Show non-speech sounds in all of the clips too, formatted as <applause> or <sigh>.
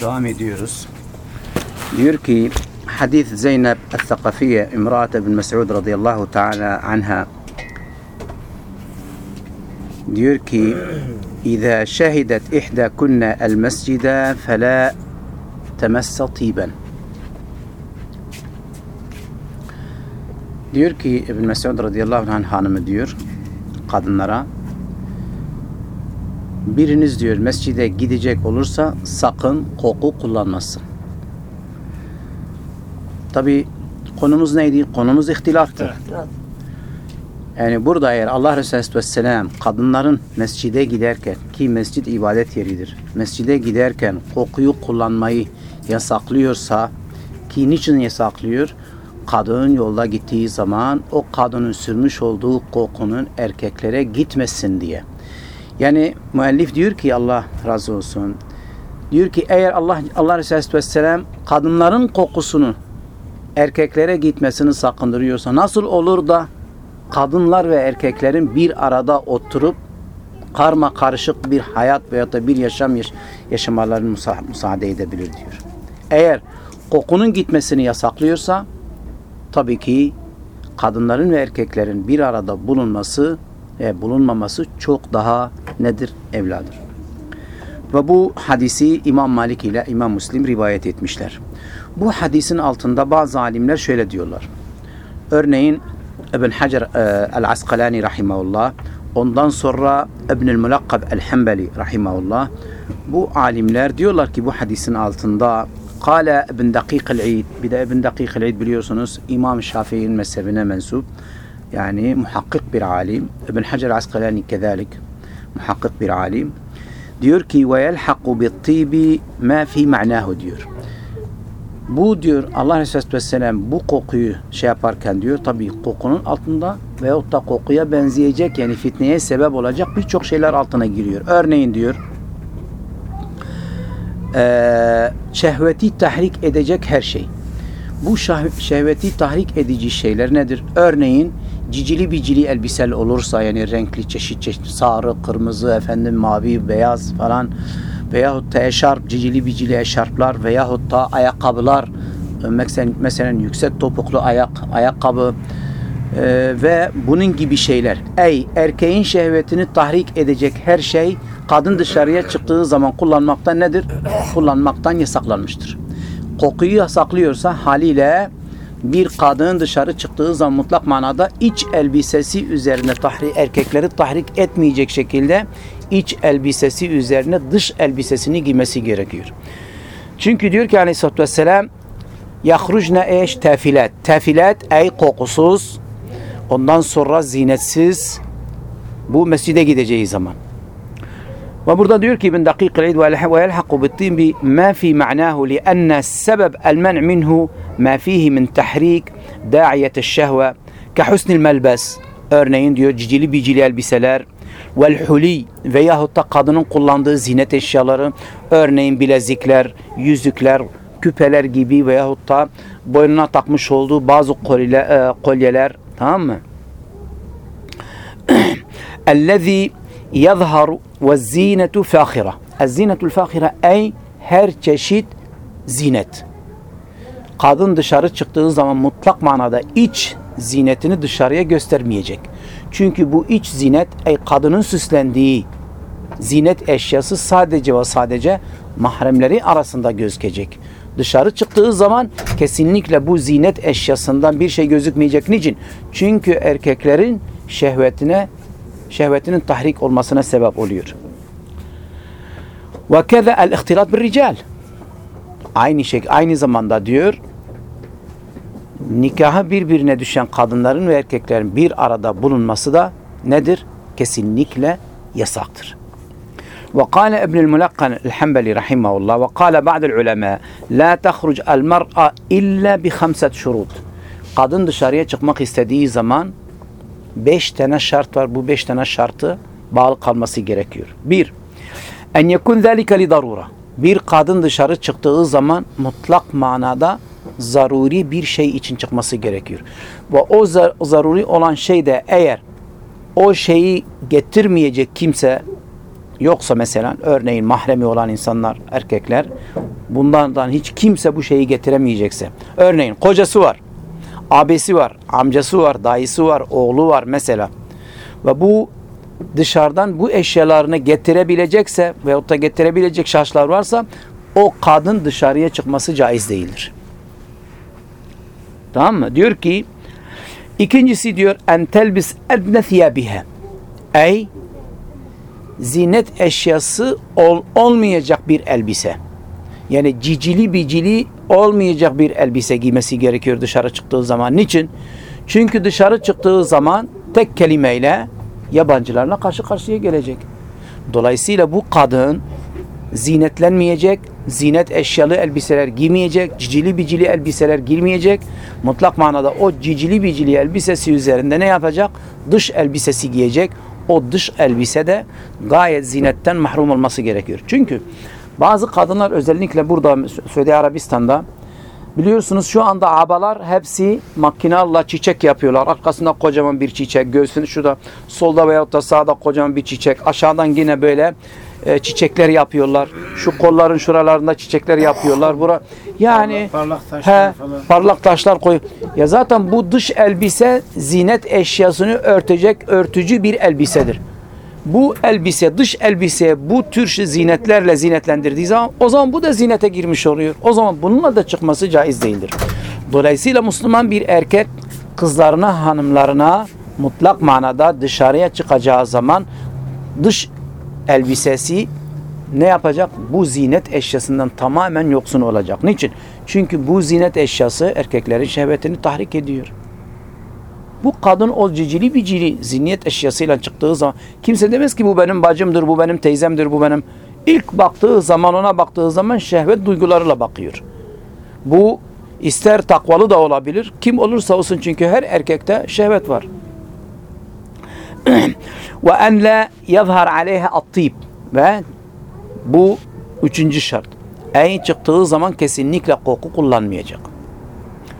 Devam ediyoruz. Diyor ki hadis Zeynep el-Thakafiye İmrat bin Mes'ud radıyallahu teala anha diyor ki İza şehidet ihda kunna el mescide fela temessa tiben Diyor ki İbn Mesud radıyallahu anh hanımı diyor kadınlara biriniz diyor mescide gidecek olursa sakın koku kullanmasın. Tabi konumuz neydi? Konumuz ihtilaftı. Yani burada eğer Allah Resulü Vesselam kadınların mescide giderken ki mescid ibadet yeridir. Mescide giderken kokuyu kullanmayı yasaklıyorsa ki niçin yasaklıyor? Kadın yolda gittiği zaman o kadının sürmüş olduğu kokunun erkeklere gitmesin diye. Yani müellif diyor ki Allah razı olsun. Diyor ki eğer Allah Allah Resulü Vesselam kadınların kokusunu erkeklere gitmesini sakındırıyorsa nasıl olur da kadınlar ve erkeklerin bir arada oturup karma karışık bir hayat veya da bir yaşam yaş yaşamalarını müsa müsaade edebilir diyor. Eğer kokunun gitmesini yasaklıyorsa tabii ki kadınların ve erkeklerin bir arada bulunması bulunmaması çok daha nedir? Evladır. Ve bu hadisi İmam Malik ile İmam Müslim rivayet etmişler. Bu hadisin altında bazı alimler şöyle diyorlar. Örneğin İbn Hacer e, el-Asqalani rahimahullah, ondan sonra İbnül Mulakkab el-Hembeli rahimahullah. Bu alimler diyorlar ki bu hadisin altında Kale İbn Dakik el-İd. Bir de İbn Dakik el-İd biliyorsunuz İmam Şafii'nin mezhebine mensup. Yani muhakkik bir alim. İbn Hacer el-Asqalani kezalik. Muhakkik bir alim. Diyor ki ve yelhaku bit-tibi ma fi ma'nahu diyor. Bu diyor Allah Resulü Vesselam bu kokuyu şey yaparken diyor tabii kokunun altında veyahut da kokuya benzeyecek yani fitneye sebep olacak birçok şeyler altına giriyor. Örneğin diyor şehveti tahrik edecek her şey. Bu şehveti tahrik edici şeyler nedir? Örneğin cicili bicili elbisel olursa yani renkli çeşit çeşit sarı, kırmızı, efendim mavi, beyaz falan veyahut da eşarp, cicili bicili eşarplar veyahut da ayakkabılar mesela, mesela yüksek topuklu ayak, ayakkabı e, ve bunun gibi şeyler. Ey erkeğin şehvetini tahrik edecek her şey kadın dışarıya çıktığı zaman kullanmaktan nedir? Kullanmaktan yasaklanmıştır. Kokuyu yasaklıyorsa haliyle bir kadın dışarı çıktığı zaman mutlak manada iç elbisesi üzerine tahrik, erkekleri tahrik etmeyecek şekilde iç elbisesi üzerine dış elbisesini giymesi gerekiyor. Çünkü diyor ki aleyhissalatü vesselam yahrucne eş tefilet. Tefilet ey kokusuz ondan sonra zinetsiz bu mescide gideceği zaman. Ve burada diyor ki İbn Dakik el-İd ve yelhaku bittin bi ma fi ma'nahu li enne sebeb el-men' minhu ma fihi min tahrik da'iyet şehve ka husnil melbes örneğin diyor cicili bicili elbiseler vel huli veyahut da kadının kullandığı zinet eşyaları örneğin bilezikler, yüzükler, küpeler gibi veyahut da boynuna takmış olduğu bazı kolye, e, kolyeler tamam mı? <clears throat> Ellezî yazharu ve zinetu fâhira. Ez-zinetul fâhira ey her çeşit zinet. Kadın dışarı çıktığı zaman mutlak manada iç zinetini dışarıya göstermeyecek. Çünkü bu iç zinet ey kadının süslendiği zinet eşyası sadece ve sadece mahremleri arasında gözükecek. Dışarı çıktığı zaman kesinlikle bu zinet eşyasından bir şey gözükmeyecek. Niçin? Çünkü erkeklerin şehvetine şehvetinin tahrik olmasına sebep oluyor. Ve keza el ihtilat bir rical. Aynı şey aynı zamanda diyor nikahı birbirine düşen kadınların ve erkeklerin bir arada bulunması da nedir? Kesinlikle yasaktır. وقال ابن الملقن الحنبلي رحمه الله وقال بعض العلماء لا تخرج المرأة إلا بخمسة شروط kadın dışarıya çıkmak istediği zaman beş tane şart var. Bu beş tane şartı bağlı kalması gerekiyor. Bir, en yekun zâlike li darura. Bir kadın dışarı çıktığı zaman mutlak manada zaruri bir şey için çıkması gerekiyor. Ve o zar zaruri olan şey de eğer o şeyi getirmeyecek kimse yoksa mesela örneğin mahremi olan insanlar, erkekler bunlardan hiç kimse bu şeyi getiremeyecekse. Örneğin kocası var, abisi var, amcası var, dayısı var, oğlu var mesela. Ve bu dışarıdan bu eşyalarını getirebilecekse veyahut da getirebilecek şahıslar varsa o kadın dışarıya çıkması caiz değildir. Tamam mı? Diyor ki ikincisi diyor en telbis edne thiyabiha. Ey zinet eşyası ol, olmayacak bir elbise. Yani cicili bicili olmayacak bir elbise giymesi gerekiyor dışarı çıktığı zaman. Niçin? Çünkü dışarı çıktığı zaman tek kelimeyle yabancılarla karşı karşıya gelecek. Dolayısıyla bu kadın zinetlenmeyecek, zinet eşyalı elbiseler giymeyecek, cicili bicili elbiseler giymeyecek. Mutlak manada o cicili bicili elbisesi üzerinde ne yapacak? Dış elbisesi giyecek. O dış elbise de gayet zinetten mahrum olması gerekiyor. Çünkü bazı kadınlar özellikle burada Suudi Arabistan'da Biliyorsunuz şu anda abalar hepsi makinalla çiçek yapıyorlar. Arkasında kocaman bir çiçek, göğsünü şurada solda veyahut da sağda kocaman bir çiçek. Aşağıdan yine böyle e, çiçekler yapıyorlar. Şu kolların şuralarında çiçekler yapıyorlar. Bura yani Parlak taşlar he, falan. parlak taşlar koy. Ya zaten bu dış elbise zinet eşyasını örtecek örtücü bir elbisedir. Bu elbise, dış elbise bu tür zinetlerle zinetlendirdiği zaman o zaman bu da zinete girmiş oluyor. O zaman bununla da çıkması caiz değildir. Dolayısıyla Müslüman bir erkek kızlarına, hanımlarına mutlak manada dışarıya çıkacağı zaman dış elbisesi ne yapacak? Bu zinet eşyasından tamamen yoksun olacak. Niçin? Çünkü bu zinet eşyası erkeklerin şehvetini tahrik ediyor. Bu kadın o cicili bicili zihniyet eşyasıyla çıktığı zaman kimse demez ki bu benim bacımdır, bu benim teyzemdir, bu benim. İlk baktığı zaman ona baktığı zaman şehvet duygularıyla bakıyor. Bu ister takvalı da olabilir. Kim olursa olsun çünkü her erkekte şehvet var. <clears throat> Ve en la yazhar aleyha at-tib ve bu üçüncü şart. En çıktığı zaman kesinlikle koku kullanmayacak.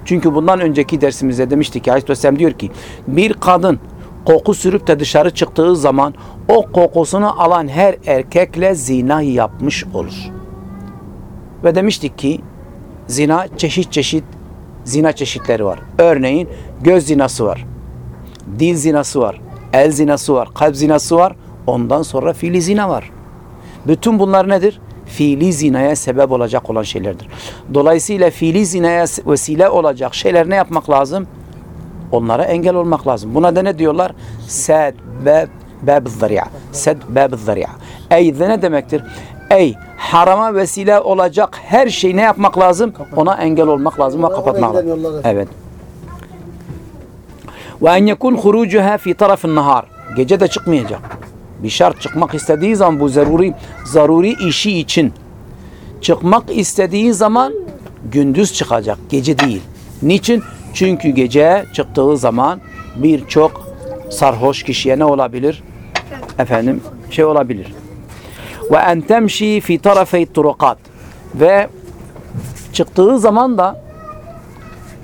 Çünkü bundan önceki dersimizde demiştik ki Aleyhisselam diyor ki bir kadın koku sürüp de dışarı çıktığı zaman o kokusunu alan her erkekle zina yapmış olur. Ve demiştik ki zina çeşit çeşit zina çeşitleri var. Örneğin göz zinası var. Dil zinası var. El zinası var. Kalp zinası var. Ondan sonra fiili zina var. Bütün bunlar nedir? Fiili zinaya sebep olacak olan şeylerdir. Dolayısıyla fiili zinaya vesile olacak şeyler ne yapmak lazım? Onlara engel olmak lazım. Buna da ne diyorlar? Sed bab zari'a. Sed bab zari'a. Ey de ne demektir? Ey harama vesile olacak her şey ne yapmak lazım? Ona engel olmak lazım ve kapatmak lazım. Evet. Ve en yekun hurucuha fi tarafın nahar. Gece de çıkmayacak. Bir şart çıkmak istediği zaman bu zaruri zaruri işi için çıkmak istediği zaman gündüz çıkacak, gece değil. Niçin? Çünkü gece çıktığı zaman birçok sarhoş kişiye ne olabilir? Efendim şey olabilir. Ve en temşi fi tarafey turukat ve çıktığı zaman da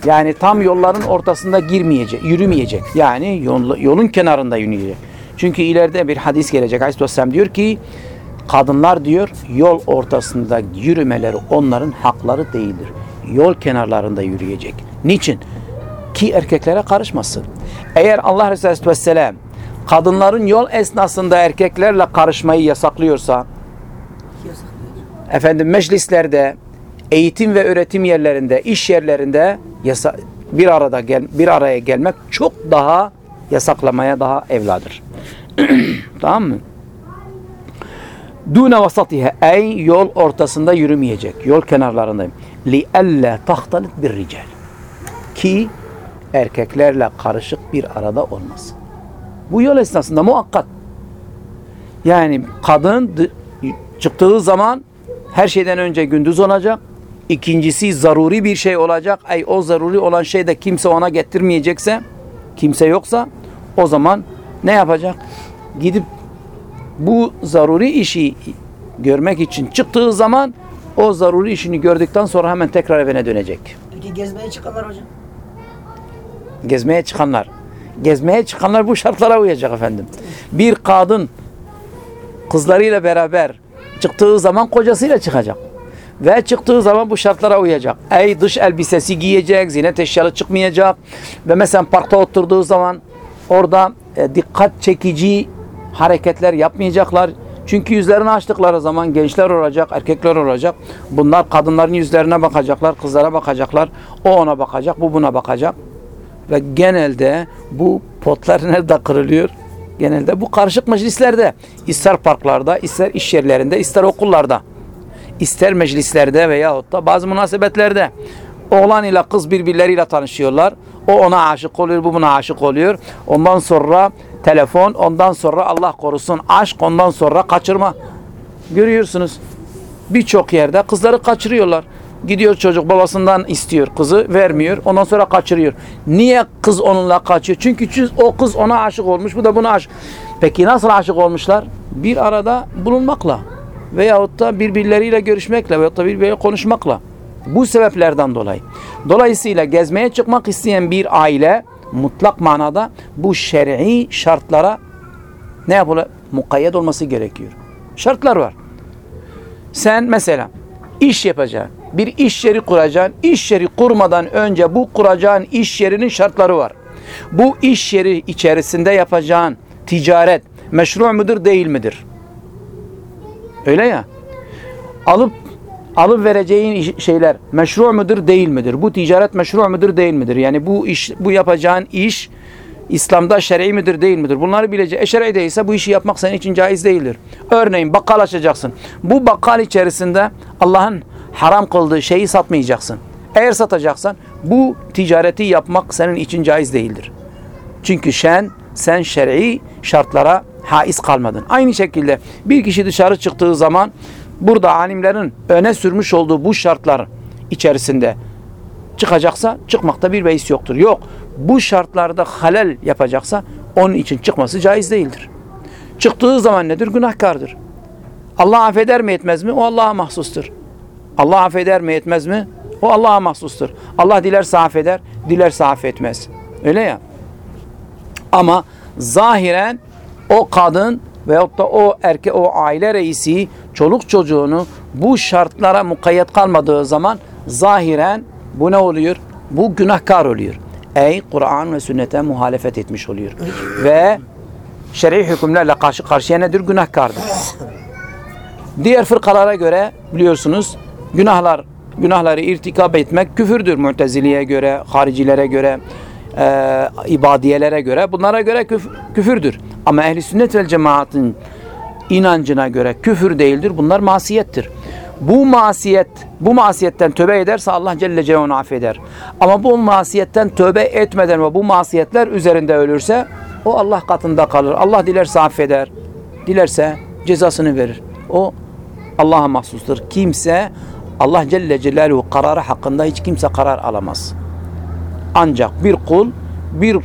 yani tam yolların ortasında girmeyecek, yürümeyecek. Yani yol, yolun kenarında yürüyecek. Çünkü ileride bir hadis gelecek. Aleyhisselam diyor ki kadınlar diyor yol ortasında yürümeleri onların hakları değildir. Yol kenarlarında yürüyecek. Niçin? Ki erkeklere karışmasın. Eğer Allah Resulü Aleyhisselam kadınların yol esnasında erkeklerle karışmayı yasaklıyorsa efendim meclislerde, eğitim ve öğretim yerlerinde, iş yerlerinde yasa bir arada gel bir araya gelmek çok daha yasaklamaya daha evladır. <clears throat> tamam mı? Dune vasatiha ey yol ortasında yürümeyecek. Yol kenarlarındayım. Li elle tahtalit bir rical. Ki erkeklerle karışık bir arada olmasın. Bu yol esnasında muhakkak. Yani kadın dı- çıktığı zaman her şeyden önce gündüz olacak. İkincisi zaruri bir şey olacak. Ay o zaruri olan şey de kimse ona getirmeyecekse, kimse yoksa o zaman ne yapacak? Gidip bu zaruri işi görmek için çıktığı zaman o zaruri işini gördükten sonra hemen tekrar evine dönecek. Peki gezmeye çıkanlar hocam? Gezmeye çıkanlar. Gezmeye çıkanlar bu şartlara uyacak efendim. Bir kadın kızlarıyla beraber çıktığı zaman kocasıyla çıkacak. Ve çıktığı zaman bu şartlara uyacak. Ey dış elbisesi giyecek, zinet eşyalı çıkmayacak. Ve mesela parkta oturduğu zaman orada e, dikkat çekici hareketler yapmayacaklar. Çünkü yüzlerini açtıkları zaman gençler olacak, erkekler olacak. Bunlar kadınların yüzlerine bakacaklar, kızlara bakacaklar. O ona bakacak, bu buna bakacak. Ve genelde bu potlar <laughs> nerede kırılıyor? Genelde bu karışık meclislerde. İster parklarda, ister iş yerlerinde, ister okullarda. ister meclislerde veyahut da bazı münasebetlerde. Oğlan ile kız birbirleriyle tanışıyorlar. O ona aşık oluyor, bu buna aşık oluyor. Ondan sonra telefon, ondan sonra Allah korusun aşk, ondan sonra kaçırma. Görüyorsunuz. Birçok yerde kızları kaçırıyorlar. Gidiyor çocuk babasından istiyor kızı vermiyor. Ondan sonra kaçırıyor. Niye kız onunla kaçıyor? Çünkü çü- o kız ona aşık olmuş. Bu da buna aşık. Peki nasıl aşık olmuşlar? Bir arada bulunmakla. Veyahut da birbirleriyle görüşmekle veyahut da birbirleriyle konuşmakla. Bu sebeplerden dolayı. Dolayısıyla gezmeye çıkmak isteyen bir aile mutlak manada bu şer'i şartlara ne yapılır? Mukayyet olması gerekiyor. Şartlar var. Sen mesela iş yapacaksın. Bir iş yeri kuracaksın. İş yeri kurmadan önce bu kuracağın iş yerinin şartları var. Bu iş yeri içerisinde yapacağın ticaret meşru mudur değil midir? Öyle ya. Alıp alıp vereceğin şeyler meşru mudur değil midir? Bu ticaret meşru mudur değil midir? Yani bu iş bu yapacağın iş İslam'da şer'i midir değil midir? Bunları bilecek. E şer'i değilse bu işi yapmak senin için caiz değildir. Örneğin bakkal açacaksın. Bu bakkal içerisinde Allah'ın haram kıldığı şeyi satmayacaksın. Eğer satacaksan bu ticareti yapmak senin için caiz değildir. Çünkü sen sen şer'i şartlara haiz kalmadın. Aynı şekilde bir kişi dışarı çıktığı zaman burada alimlerin öne sürmüş olduğu bu şartlar içerisinde çıkacaksa çıkmakta bir beis yoktur. Yok. Bu şartlarda halel yapacaksa onun için çıkması caiz değildir. Çıktığı zaman nedir? Günahkardır. Allah affeder mi etmez mi? O Allah'a mahsustur. Allah affeder mi etmez mi? O Allah'a mahsustur. Allah dilerse affeder, dilerse affetmez. Öyle ya. Ama zahiren o kadın veyahut da o erkek, o aile reisi çoluk çocuğunu bu şartlara mukayyet kalmadığı zaman zahiren bu ne oluyor? Bu günahkar oluyor. Ey Kur'an ve sünnete muhalefet etmiş oluyor. ve şer'i hükümlerle karşı karşıya nedir? Günahkardır. Diğer fırkalara göre biliyorsunuz günahlar günahları irtikap etmek küfürdür. Mu'teziliye göre, haricilere göre, e, ibadiyelere göre bunlara göre küf- küfürdür. Ama ehli sünnet vel cemaatın inancına göre küfür değildir. Bunlar masiyettir. Bu masiyet, bu masiyetten tövbe ederse Allah Celle Celaluhu affeder. Ama bu masiyetten tövbe etmeden ve bu masiyetler üzerinde ölürse o Allah katında kalır. Allah dilerse affeder. Dilerse cezasını verir. O Allah'a mahsustur. Kimse Allah Celle Celaluhu kararı hakkında hiç kimse karar alamaz. Ancak bir kul bir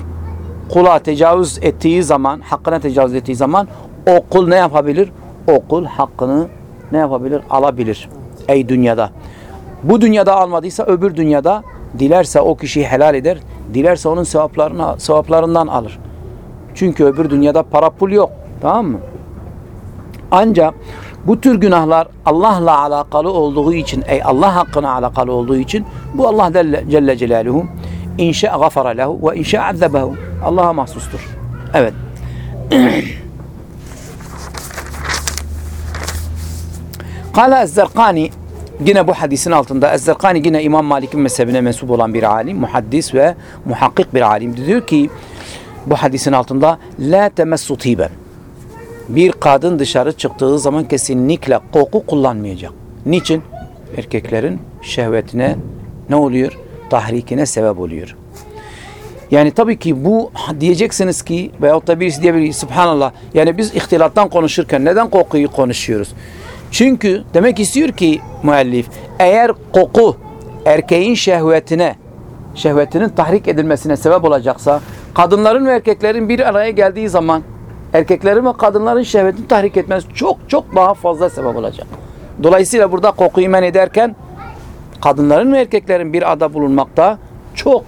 kula tecavüz ettiği zaman, hakkına tecavüz ettiği zaman o kul ne yapabilir? O kul hakkını ne yapabilir? Alabilir. Ey dünyada. Bu dünyada almadıysa öbür dünyada dilerse o kişiyi helal eder. Dilerse onun sevaplarını, sevaplarından alır. Çünkü öbür dünyada para pul yok. Tamam mı? Ancak bu tür günahlar Allah'la alakalı olduğu için, ey Allah hakkına alakalı olduğu için bu Allah Celle Celaluhu inşa gafara lehu ve inşa azzabehu. Allah'a mahsustur. Evet. <clears throat> Kala Ezzerkani yine bu hadisin altında Ezzerkani yine İmam Malik'in mezhebine mensup olan bir alim, muhaddis ve muhakkik bir alim. Diyor ki bu hadisin altında la temessu tiben bir kadın dışarı çıktığı zaman kesinlikle koku kullanmayacak. Niçin? Erkeklerin şehvetine ne oluyor? Tahrikine sebep oluyor. Yani tabii ki bu diyeceksiniz ki veyahut da birisi diyebilir Subhanallah yani biz ihtilattan konuşurken neden kokuyu konuşuyoruz? Çünkü demek istiyor ki müellif eğer koku erkeğin şehvetine şehvetinin tahrik edilmesine sebep olacaksa kadınların ve erkeklerin bir araya geldiği zaman erkeklerin ve kadınların şehvetini tahrik etmesi çok çok daha fazla sebep olacak. Dolayısıyla burada kokuyu men ederken kadınların ve erkeklerin bir arada bulunmakta çok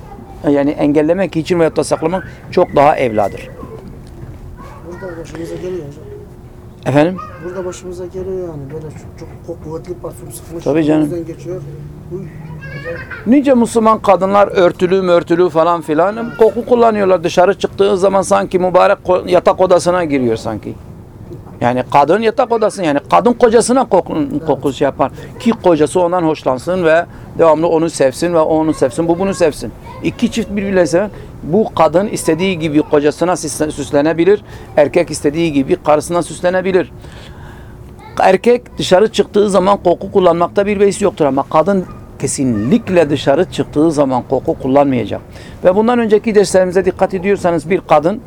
yani engellemek için veyahut da saklamak çok daha evladır. Burada hoşumuza gelmiyor hocam. Efendim? Burada başımıza geliyor yani böyle çok, çok kuvvetli parfüm sıkmış. Tabii canım. Geçiyor. Uy. Nice Müslüman kadınlar örtülü mörtülü falan filan koku kullanıyorlar. Dışarı çıktığı zaman sanki mübarek yatak odasına giriyor sanki. Yani kadın yatak odası yani kadın kocasına koku, koku şey yapar. Ki kocası ondan hoşlansın ve devamlı onu sevsin ve onu sevsin. Bu bunu sevsin. İki çift birbirine seven. Bu kadın istediği gibi kocasına süsle- süslenebilir. Erkek istediği gibi karısına süslenebilir. Erkek dışarı çıktığı zaman koku kullanmakta bir beis yoktur ama kadın kesinlikle dışarı çıktığı zaman koku kullanmayacak. Ve bundan önceki derslerimize dikkat ediyorsanız bir kadın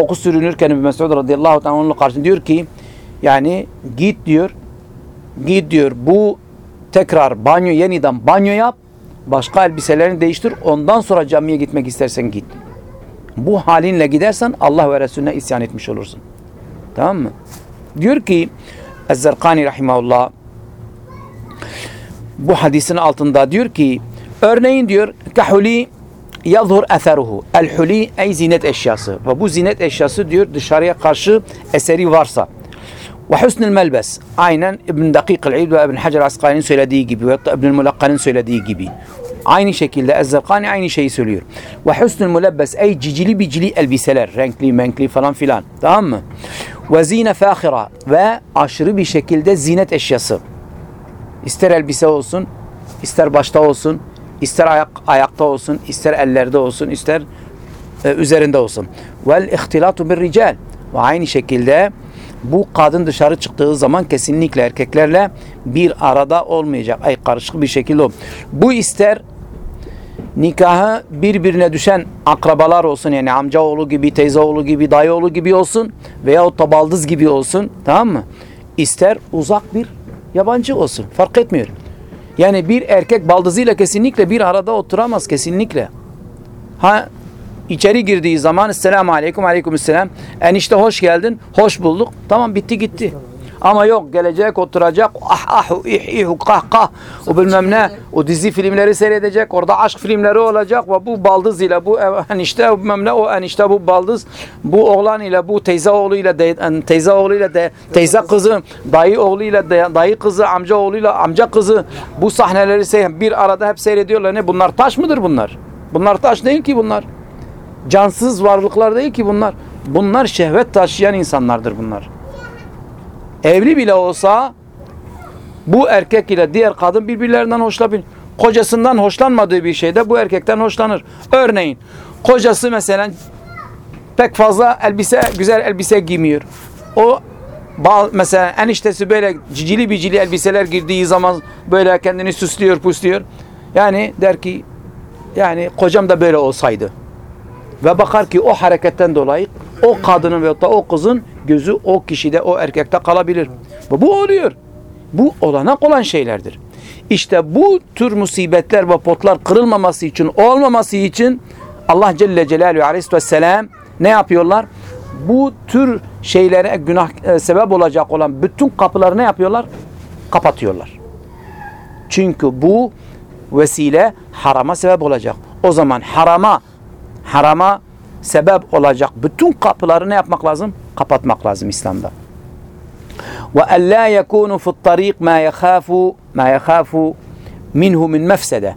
koku sürünürken Ebu Mesud radıyallahu ta'ala onun karşısında diyor ki yani git diyor git diyor bu tekrar banyo yeniden banyo yap başka elbiselerini değiştir ondan sonra camiye gitmek istersen git. Bu halinle gidersen Allah ve Resulüne isyan etmiş olursun. Tamam mı? Diyor ki Ez-Zerkani rahimahullah bu hadisin altında diyor ki örneğin diyor kahuli yazhur eseruhu. El-huli ey zinet eşyası. Ve bu zinet eşyası diyor dışarıya karşı eseri varsa. Ve husnul melbes. Aynen İbn Dakik el-İd ve İbn Hacer Asqalani'nin söylediği gibi ve İbn Mulakkan'ın söylediği gibi. Aynı şekilde Ez-Zerkani aynı şeyi söylüyor. Ve husnul mülebbes ey cicili bicili elbiseler. Renkli menkli falan filan. Tamam mı? Ve zine fâhira. Ve aşırı bir şekilde zinet eşyası. İster elbise olsun, ister başta olsun, ister ayak ayakta olsun, ister ellerde olsun, ister e, üzerinde olsun. Vel ihtilatu bir rical. Ve aynı şekilde bu kadın dışarı çıktığı zaman kesinlikle erkeklerle bir arada olmayacak. Ay karışık bir şekilde. Bu ister nikahı birbirine düşen akrabalar olsun yani amca oğlu gibi, teyze oğlu gibi, dayı oğlu gibi olsun veyahut da baldız gibi olsun tamam mı? İster uzak bir yabancı olsun fark etmiyor. Yani bir erkek baldızıyla kesinlikle bir arada oturamaz kesinlikle. Ha içeri girdiği zaman Esselamu Aleyküm Aleyküm Selam enişte hoş geldin hoş bulduk tamam bitti gitti. Ama yok gelecek oturacak ah ah ih ih kah kah. O bilmem ne o dizi filmleri seyredecek orada aşk filmleri olacak ve bu baldız ile bu enişte bilmem ne o enişte bu baldız bu oğlan ile bu teyze oğlu ile de, teyze oğlu ile de, teyze kızı dayı oğlu ile dayı kızı amca oğlu ile amca kızı bu sahneleri sey- bir arada hep seyrediyorlar. Ne bunlar taş mıdır bunlar? Bunlar taş değil ki bunlar. Cansız varlıklar değil ki bunlar. Bunlar şehvet taşıyan insanlardır bunlar evli bile olsa bu erkek ile diğer kadın birbirlerinden hoşlanabilir. Kocasından hoşlanmadığı bir şeyde bu erkekten hoşlanır. Örneğin kocası mesela pek fazla elbise güzel elbise giymiyor. O mesela eniştesi böyle cicili bicili elbiseler girdiği zaman böyle kendini süslüyor pusluyor. Yani der ki yani kocam da böyle olsaydı. Ve bakar ki o hareketten dolayı o kadının ve o kızın gözü o kişide, o erkekte kalabilir. Ve bu oluyor. Bu olanak olan şeylerdir. İşte bu tür musibetler ve potlar kırılmaması için, olmaması için Allah Celle Celaluhu Aleyhisselam ne yapıyorlar? Bu tür şeylere günah e, sebep olacak olan bütün kapıları ne yapıyorlar? Kapatıyorlar. Çünkü bu vesile harama sebep olacak. O zaman harama harama sebep olacak bütün kapıları ne yapmak lazım? Kapatmak lazım İslam'da. Ve en la yekunu fi't tarik ma yakhafu ma yakhafu minhu min mefsede.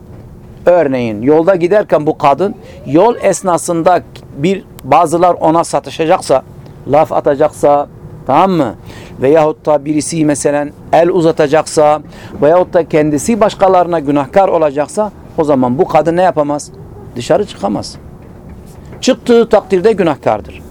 Örneğin yolda giderken bu kadın yol esnasında bir bazılar ona satışacaksa, laf atacaksa, tamam mı? Veyahut da birisi mesela el uzatacaksa veyahut da kendisi başkalarına günahkar olacaksa o zaman bu kadın ne yapamaz? Dışarı çıkamaz. Çıktığı takdirde günahkardır.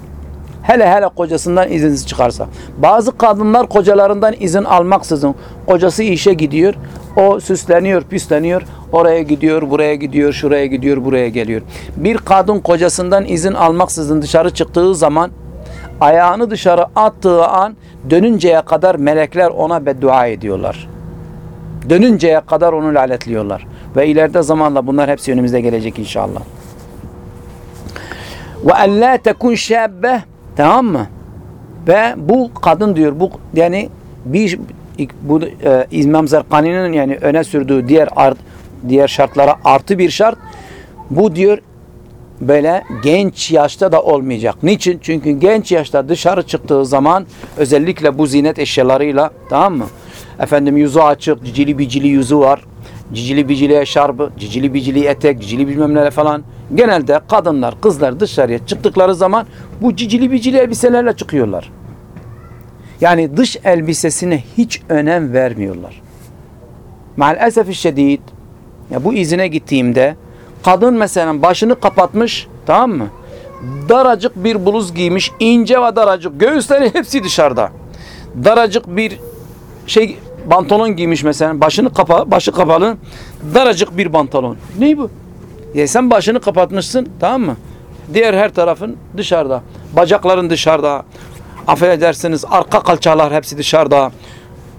Hele hele kocasından izinsiz çıkarsa. Bazı kadınlar kocalarından izin almaksızın kocası işe gidiyor. O süsleniyor, püsleniyor. Oraya gidiyor, buraya gidiyor, şuraya gidiyor, buraya geliyor. Bir kadın kocasından izin almaksızın dışarı çıktığı zaman ayağını dışarı attığı an dönünceye kadar melekler ona beddua ediyorlar. Dönünceye kadar onu lanetliyorlar. Ve ileride zamanla bunlar hepsi önümüzde gelecek inşallah. Ve en la tekun şabbe tamam mı? Ve bu kadın diyor bu yani bir bu e, İmam Zerkani'nin yani öne sürdüğü diğer art, diğer şartlara artı bir şart bu diyor böyle genç yaşta da olmayacak. Niçin? Çünkü genç yaşta dışarı çıktığı zaman özellikle bu zinet eşyalarıyla tamam mı? Efendim yüzü açık, cicili bicili yüzü var. Cicili bicili eşarbı, cicili bicili etek, cicili bilmem ne falan. Genelde kadınlar, kızlar dışarıya çıktıkları zaman bu cicili bicili elbiselerle çıkıyorlar. Yani dış elbisesine hiç önem vermiyorlar. Maalesef şiddet ya bu izine gittiğimde kadın mesela başını kapatmış tamam mı? Daracık bir bluz giymiş ince ve daracık göğüsleri hepsi dışarıda. Daracık bir şey pantolon giymiş mesela başını kapa başı kapalı daracık bir pantolon. Ne bu? Ya sen başını kapatmışsın tamam mı? Diğer her tarafın dışarıda. Bacakların dışarıda. Affedersiniz arka kalçalar hepsi dışarıda.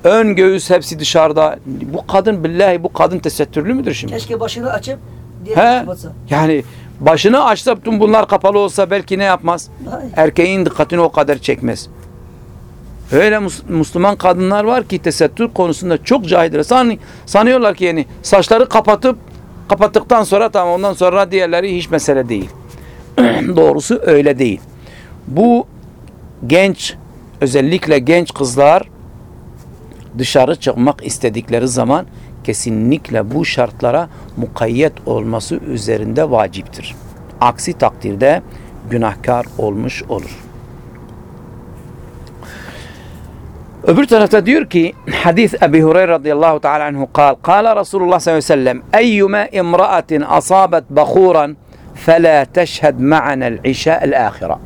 Ön göğüs hepsi dışarıda. Bu kadın billahi bu kadın tesettürlü müdür şimdi? Keşke başını açıp diğer He? kapatsa. Yani başını açsa tüm bunlar kapalı olsa belki ne yapmaz? Hayır. Erkeğin dikkatini o kadar çekmez. Öyle Müslüman kadınlar var ki tesettür konusunda çok cahildir. San, sanıyorlar ki yani saçları kapatıp kapattıktan sonra tamam ondan sonra diğerleri hiç mesele değil. <clears throat> Doğrusu öyle değil. Bu genç özellikle genç kızlar dışarı çıkmak istedikleri zaman kesinlikle bu şartlara mukayyet olması üzerinde vaciptir. Aksi takdirde günahkar olmuş olur. Öbür tarafta diyor ki hadis Ebi Hureyre radıyallahu teala anhu kal kal Resulullah sallallahu aleyhi ve sellem eyyuma imra'atin asabet bakhuran fela teşhed ma'anel işa'el ahira.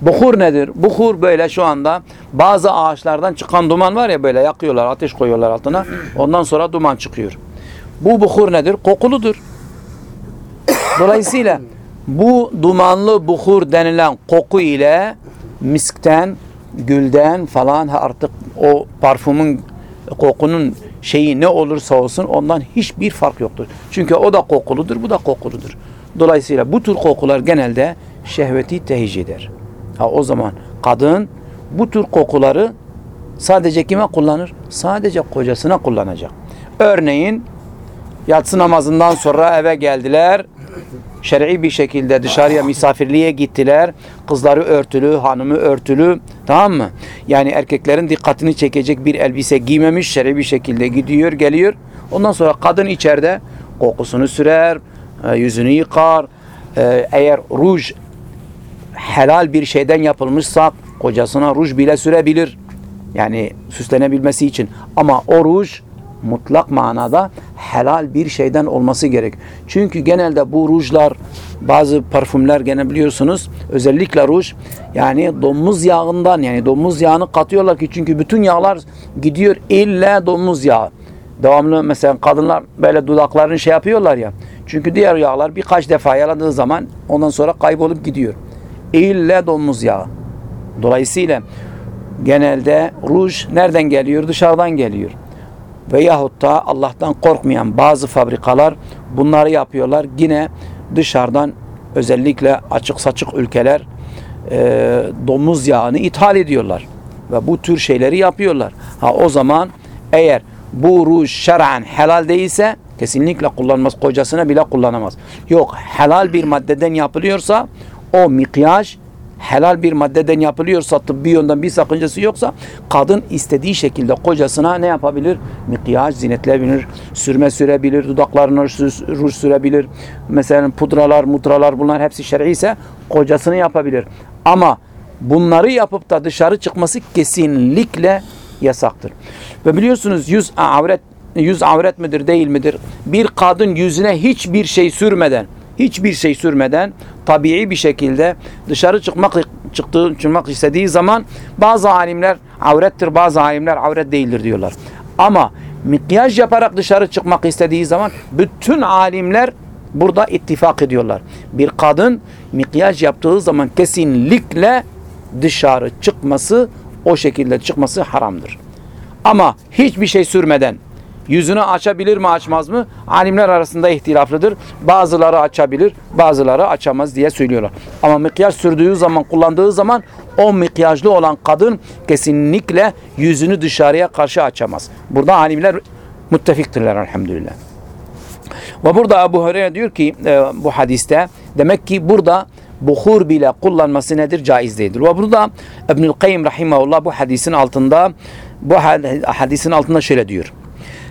Buhur nedir? Buhur böyle şu anda bazı ağaçlardan çıkan duman var ya böyle yakıyorlar, ateş koyuyorlar altına. Ondan sonra duman çıkıyor. Bu buhur nedir? Kokuludur. Dolayısıyla bu dumanlı buhur denilen koku ile miskten, gülden falan artık o parfümün kokunun şeyi ne olursa olsun ondan hiçbir fark yoktur. Çünkü o da kokuludur, bu da kokuludur. Dolayısıyla bu tür kokular genelde şehveti tehic eder. Ha, o zaman kadın bu tür kokuları sadece kime kullanır? Sadece kocasına kullanacak. Örneğin yatsı namazından sonra eve geldiler. Şer'i bir şekilde dışarıya misafirliğe gittiler. Kızları örtülü, hanımı örtülü. Tamam mı? Yani erkeklerin dikkatini çekecek bir elbise giymemiş. Şer'i bir şekilde gidiyor, geliyor. Ondan sonra kadın içeride kokusunu sürer, e, yüzünü yıkar. E, Eğer ruj helal bir şeyden yapılmışsa kocasına ruj bile sürebilir. Yani süslenebilmesi için. Ama o ruj mutlak manada helal bir şeyden olması gerek. Çünkü genelde bu rujlar bazı parfümler gene biliyorsunuz özellikle ruj yani domuz yağından yani domuz yağını katıyorlar ki çünkü bütün yağlar gidiyor illa domuz yağı. Devamlı mesela kadınlar böyle dudaklarını şey yapıyorlar ya. Çünkü diğer yağlar birkaç defa yaladığı zaman ondan sonra kaybolup gidiyor. İlle domuz yağı. Dolayısıyla genelde ruj nereden geliyor? Dışarıdan geliyor. Veyahut da Allah'tan korkmayan bazı fabrikalar bunları yapıyorlar. Yine dışarıdan özellikle açık saçık ülkeler e, domuz yağını ithal ediyorlar. Ve bu tür şeyleri yapıyorlar. Ha o zaman eğer bu ruj şer'an helal değilse kesinlikle kullanmaz. Kocasına bile kullanamaz. Yok helal bir maddeden yapılıyorsa o mikyaj helal bir maddeden yapılıyorsa tıbbi yönden bir sakıncası yoksa kadın istediği şekilde kocasına ne yapabilir? Mikyaj zinetleyebilir, sürme sürebilir, dudaklarına ruj sürebilir. Mesela pudralar, mutralar bunlar hepsi şer'i ise kocasını yapabilir. Ama bunları yapıp da dışarı çıkması kesinlikle yasaktır. Ve biliyorsunuz yüz avret yüz avret midir değil midir? Bir kadın yüzüne hiçbir şey sürmeden hiçbir şey sürmeden tabii bir şekilde dışarı çıkmak çıktığı çıkmak istediği zaman bazı alimler avrettir bazı alimler avret değildir diyorlar. Ama mikyaj yaparak dışarı çıkmak istediği zaman bütün alimler burada ittifak ediyorlar. Bir kadın mikyaj yaptığı zaman kesinlikle dışarı çıkması o şekilde çıkması haramdır. Ama hiçbir şey sürmeden yüzünü açabilir mi açmaz mı? Alimler arasında ihtilaflıdır. Bazıları açabilir, bazıları açamaz diye söylüyorlar. Ama mikyaj sürdüğü zaman, kullandığı zaman o mikyajlı olan kadın kesinlikle yüzünü dışarıya karşı açamaz. Burada alimler müttefiktirler elhamdülillah. Ve burada Abu Hureyre diyor ki e, bu hadiste demek ki burada buhur bile kullanması nedir? Caiz değildir. Ve burada İbnül Kayyim Rahimahullah bu hadisin altında bu had- hadisin altında şöyle diyor.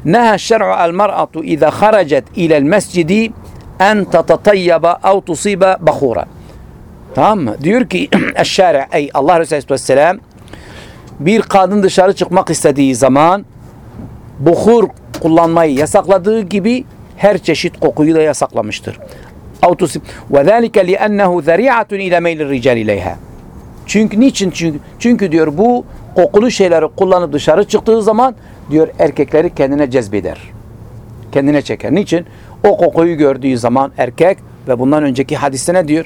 Neha şer'u el mer'atu iza haracet ilel mescidi en tatatayyaba ev tusiba bahura. Tamam mı? Diyor ki eşşari ey Allah Resulü Aleyhisselam bir kadın dışarı çıkmak istediği zaman buhur kullanmayı yasakladığı gibi her çeşit kokuyu da yasaklamıştır. Autosip ve zalika li'ennehu zari'atun ila meylir rical ileyha. Çünkü niçin? Çünkü, çünkü diyor bu kokulu şeyleri kullanıp dışarı çıktığı zaman diyor erkekleri kendine cezbeder. Kendine çeker. Niçin? O kokuyu gördüğü zaman erkek ve bundan önceki hadiste ne diyor?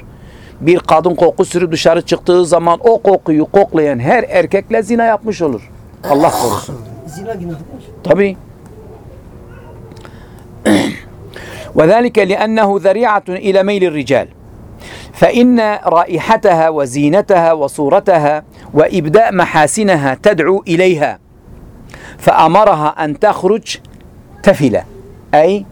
Bir kadın koku sürüp dışarı çıktığı zaman o kokuyu koklayan her erkekle zina yapmış olur. Allah korusun. Zina günahı değil mi? Tabii. <clears throat> وذلك لأنه ذريعة إلى ميل الرجال فإن رائحتها وزينتها وصورتها وإبداء محاسنها تدعو إليها فأمرها أن تخرج تفلة أي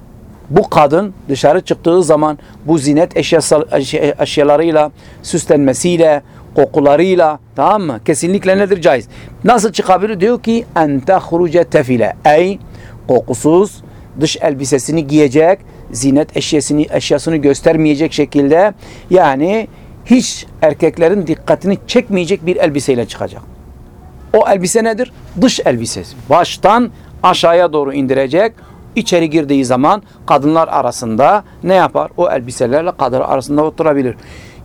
bu kadın dışarı çıktığı zaman bu zinet eşyası, eşya- eşyalarıyla, süslenmesiyle, kokularıyla tamam mı? Kesinlikle nedir? Caiz. Nasıl çıkabilir? Diyor ki en tehruce tefile. Ey kokusuz dış elbisesini giyecek, zinet eşyasını, eşyasını göstermeyecek şekilde yani hiç erkeklerin dikkatini çekmeyecek bir elbiseyle çıkacak. O elbise nedir? Dış elbisesi. Baştan aşağıya doğru indirecek. İçeri girdiği zaman kadınlar arasında ne yapar? O elbiselerle kadın arasında oturabilir.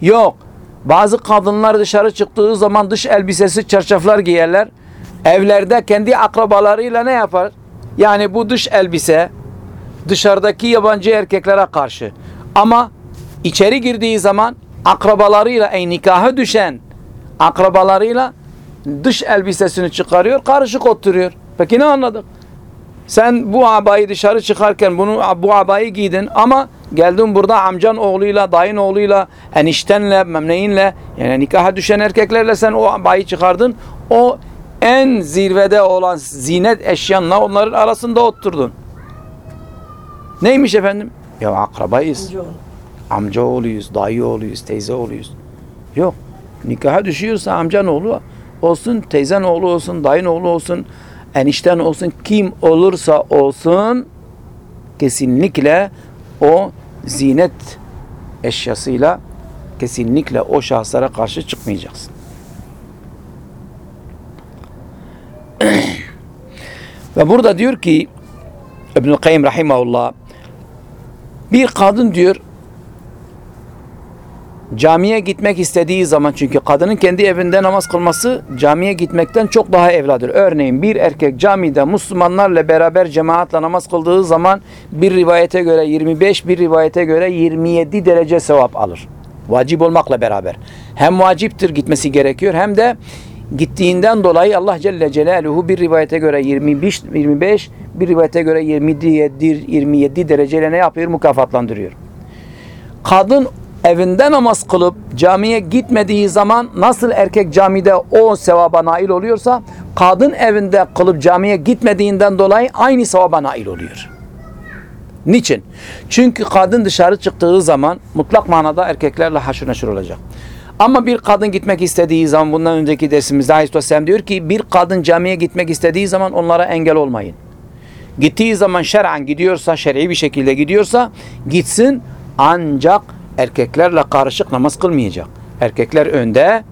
Yok. Bazı kadınlar dışarı çıktığı zaman dış elbisesi çarşaflar giyerler. Evlerde kendi akrabalarıyla ne yapar? Yani bu dış elbise dışarıdaki yabancı erkeklere karşı. Ama içeri girdiği zaman akrabalarıyla, ey nikahı düşen akrabalarıyla dış elbisesini çıkarıyor, karışık oturuyor. Peki ne anladık? Sen bu abayı dışarı çıkarken bunu bu abayı giydin ama geldin burada amcan oğluyla, dayın oğluyla, eniştenle, memneyinle yani nikaha düşen erkeklerle sen o abayı çıkardın. O en zirvede olan zinet eşyanla onların arasında oturdun. Neymiş efendim? Ya akrabayız. Amca. Amca oğluyuz, dayı oğluyuz, teyze oğluyuz. Yok. Nikaha düşüyorsa amcan oğlu olsun, teyzen oğlu olsun, dayın oğlu olsun, enişten olsun, kim olursa olsun kesinlikle o zinet eşyasıyla kesinlikle o şahıslara karşı çıkmayacaksın. <clears throat> Ve burada diyor ki İbnül Kayyim Rahimahullah bir kadın diyor camiye gitmek istediği zaman çünkü kadının kendi evinde namaz kılması camiye gitmekten çok daha evladır. Örneğin bir erkek camide Müslümanlarla beraber cemaatle namaz kıldığı zaman bir rivayete göre 25 bir rivayete göre 27 derece sevap alır. Vacip olmakla beraber. Hem vaciptir gitmesi gerekiyor hem de gittiğinden dolayı Allah Celle Celaluhu bir rivayete göre 25 25 bir rivayete göre 27 27 dereceyle ne yapıyor? Mükafatlandırıyor. Kadın evinde namaz kılıp camiye gitmediği zaman nasıl erkek camide o sevaba nail oluyorsa kadın evinde kılıp camiye gitmediğinden dolayı aynı sevaba nail oluyor. Niçin? Çünkü kadın dışarı çıktığı zaman mutlak manada erkeklerle haşır neşir olacak. Ama bir kadın gitmek istediği zaman bundan önceki dersimizde Aleyhisselam diyor ki bir kadın camiye gitmek istediği zaman onlara engel olmayın. Gittiği zaman şer'an gidiyorsa, şer'i bir şekilde gidiyorsa gitsin ancak erkeklerle karışık namaz kılmayacak. Erkekler önde,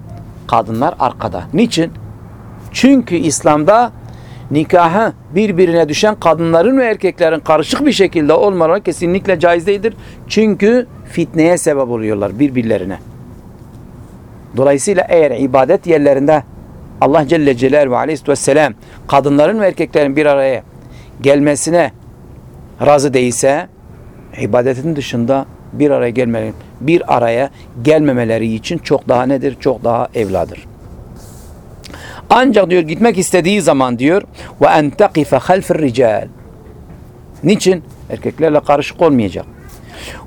kadınlar arkada. Niçin? Çünkü İslam'da nikahı birbirine düşen kadınların ve erkeklerin karışık bir şekilde olmaları kesinlikle caiz değildir. Çünkü fitneye sebep oluyorlar birbirlerine. Dolayısıyla eğer ibadet yerlerinde Allah Celle Celaluhu Aleyhisselatü Vesselam kadınların ve erkeklerin bir araya gelmesine razı değilse ibadetin dışında bir araya gelmeleri, bir araya gelmemeleri için çok daha nedir? Çok daha evladır. Ancak diyor gitmek istediği zaman diyor ve en taqife halfir rical. Niçin? Erkeklerle karışık olmayacak.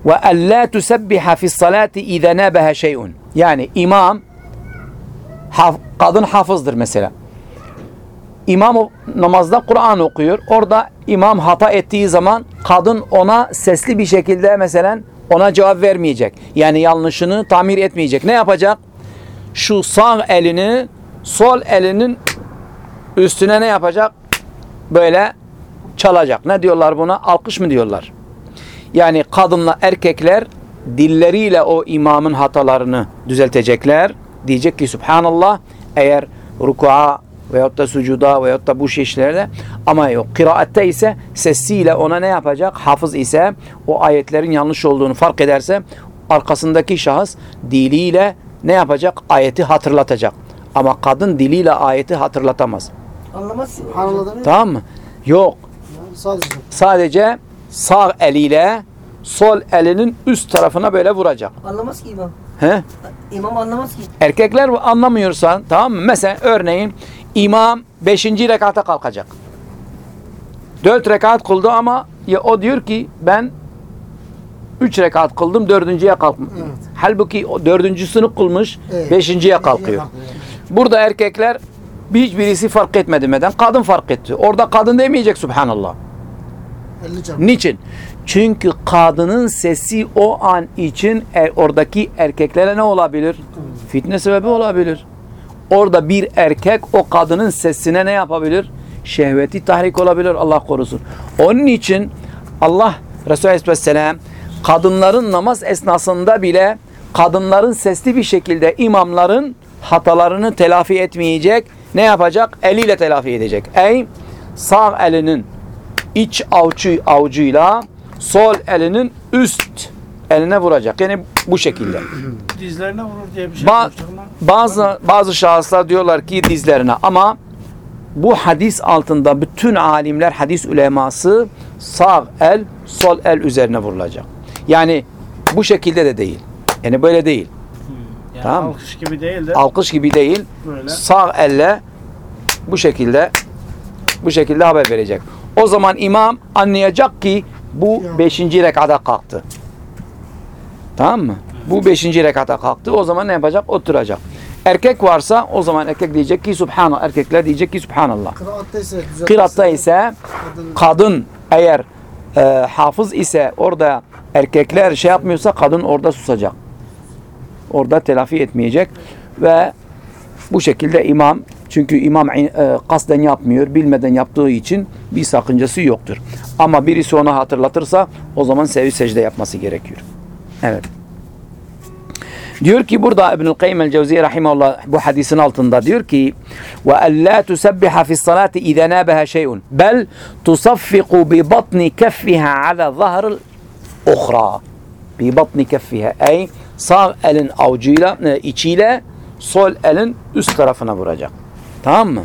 Ve en la tusebbiha fi salati iza nabaha şey'un. Yani imam haf- kadın hafızdır mesela. imam namazda Kur'an okuyor. Orada imam hata ettiği zaman kadın ona sesli bir şekilde mesela ona cevap vermeyecek. Yani yanlışını tamir etmeyecek. Ne yapacak? Şu sağ elini sol elinin üstüne ne yapacak? Böyle çalacak. Ne diyorlar buna? Alkış mı diyorlar? Yani kadınla erkekler dilleriyle o imamın hatalarını düzeltecekler. Diyecek ki Subhanallah eğer rukua veyahut da sucuda veyahut da bu işlerde ama yok. Kıraatte ise sesiyle ona ne yapacak? Hafız ise o ayetlerin yanlış olduğunu fark ederse arkasındaki şahıs diliyle ne yapacak? Ayeti hatırlatacak. Ama kadın diliyle ayeti hatırlatamaz. Anlamaz. Tamam mı? Yok. Yani sadece. Sadece sağ eliyle sol elinin üst tarafına böyle vuracak. Anlamaz ki imam. He? İmam anlamaz ki. Erkekler anlamıyorsan tamam mı? Mesela örneğin imam 5. rekata kalkacak. 4 rekat kıldı ama ya o diyor ki ben 3 rekat kıldım dördüncüye kalktım. Evet. Halbuki dördüncüsünü kılmış Evet. beşinciye kalkıyor. Burada erkekler hiçbirisi fark etmediğinden kadın fark etti. Orada kadın demeyecek subhanallah. 50 çarpı. Niçin? Çünkü kadının sesi o an için er- oradaki erkeklere ne olabilir? Fitne sebebi olabilir. Orada bir erkek o kadının sesine ne yapabilir? Şehveti tahrik olabilir Allah korusun. Onun için Allah Resulü Aleyhisselam kadınların namaz esnasında bile kadınların sesli bir şekilde imamların hatalarını telafi etmeyecek. Ne yapacak? Eliyle telafi edecek. Ey sağ elinin iç avucu avucuyla sol elinin üst eline vuracak. Yani bu şekilde. Dizlerine vurur diye bir şey Ba- bazı bazı şahıslar diyorlar ki dizlerine ama bu hadis altında bütün alimler, hadis uleması sağ el, sol el üzerine vurulacak. Yani bu şekilde de değil. Yani böyle değil. yani Tamam. alkış gibi değil de Alkış gibi değil. böyle. Sağ elle bu şekilde bu şekilde haber verecek. O zaman imam anlayacak ki bu Ya. beşinci rekata kalktı. Tamam mı? Bu beşinci rekata kalktı. O zaman ne yapacak? Oturacak. Erkek varsa o zaman erkek diyecek ki Subhanallah. Erkekler diyecek ki Subhanallah. Kıraatta ise Kadın- kadın eğer e, hafız ise orada erkekler şey yapmıyorsa kadın orada susacak. Orada telafi etmeyecek ve bu şekilde imam çünkü imam e, kasten yapmıyor, bilmeden yaptığı için bir sakıncası yoktur. Ama birisi ona hatırlatırsa o zaman sevi secde yapması gerekiyor. Evet. Diyor ki burada İbnül Kayyim el-Cevziye rahimahullah bu hadisin altında diyor ki ve en la tusabbiha fi salati iza nabaha şey'un bel tusaffiqu bi batni keffiha ala zahril ukhra bi batni keffiha ey sağ elin avucuyla e, içiyle sol elin üst tarafına vuracak. Tamam mı?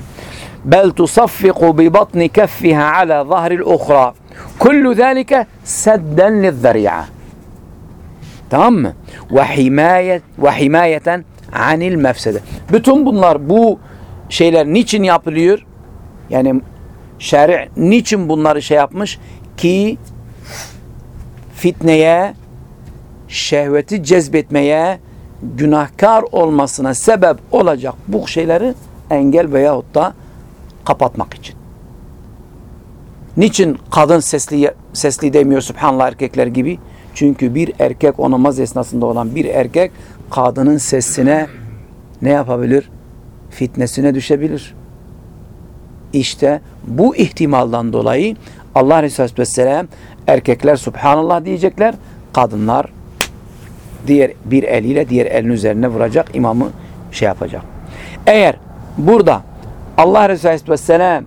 Bel tusaffiqu bi batni keffiha ala zahril ukhra kullu zalika saddan lizzari'a Tamam mı? Ve himayet ve himayeten anil mefsede. Bütün bunlar bu şeyler niçin yapılıyor? Yani şer'i niçin bunları şey yapmış? Ki fitneye, şehveti cezbetmeye, günahkar olmasına sebep olacak bu şeyleri engel veyahut da kapatmak için. Niçin kadın sesli sesli demiyor subhanallah erkekler gibi? Çünkü bir erkek o namaz esnasında olan bir erkek kadının sesine ne yapabilir? Fitnesine düşebilir. İşte bu ihtimaldan dolayı Allah Resulü Vesselam erkekler subhanallah diyecekler, kadınlar diğer bir eliyle diğer elin üzerine vuracak, imamı şey yapacak. Eğer burada Allah Resulü Vesselam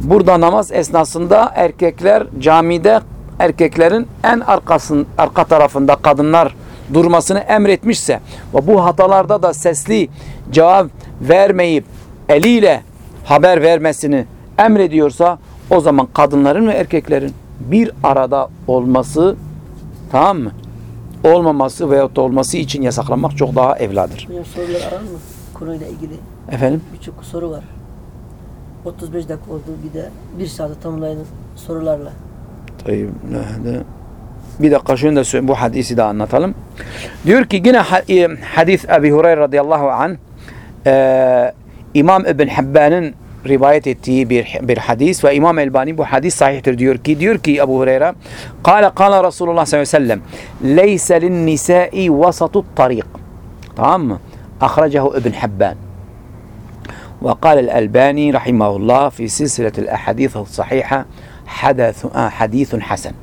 burada namaz esnasında erkekler camide erkeklerin en arkasın, arka tarafında kadınlar durmasını emretmişse ve bu hatalarda da sesli cevap vermeyip eliyle haber vermesini emrediyorsa o zaman kadınların ve erkeklerin bir arada olması tamam mı? Olmaması veyahut da olması için yasaklanmak çok daha evladır. Hocam sorular arar mı? Konuyla ilgili Efendim? birçok soru var. 35 dakika oldu bir de bir saate tamamlayın sorularla. Tayyip, nerede? Bir dakika şunu da söyle- bu hadisi de anlatalım. Diyor ki yine ha- e, hadis Ebi Hureyre radıyallahu an e, İmam İbn Hibban'ın rivayet ettiği bir, bir hadis ve İmam Elbani bu hadis sahihtir diyor ki diyor ki Ebu Hureyre Kale kale Resulullah sallallahu aleyhi ve sellem Leyse lin nisai vasatut tarik Tamam mı? Ahracahu İbn Hibban وقال الألباني رحمه الله في سلسلة الأحاديث الصحيحة hadis hadisun hasen.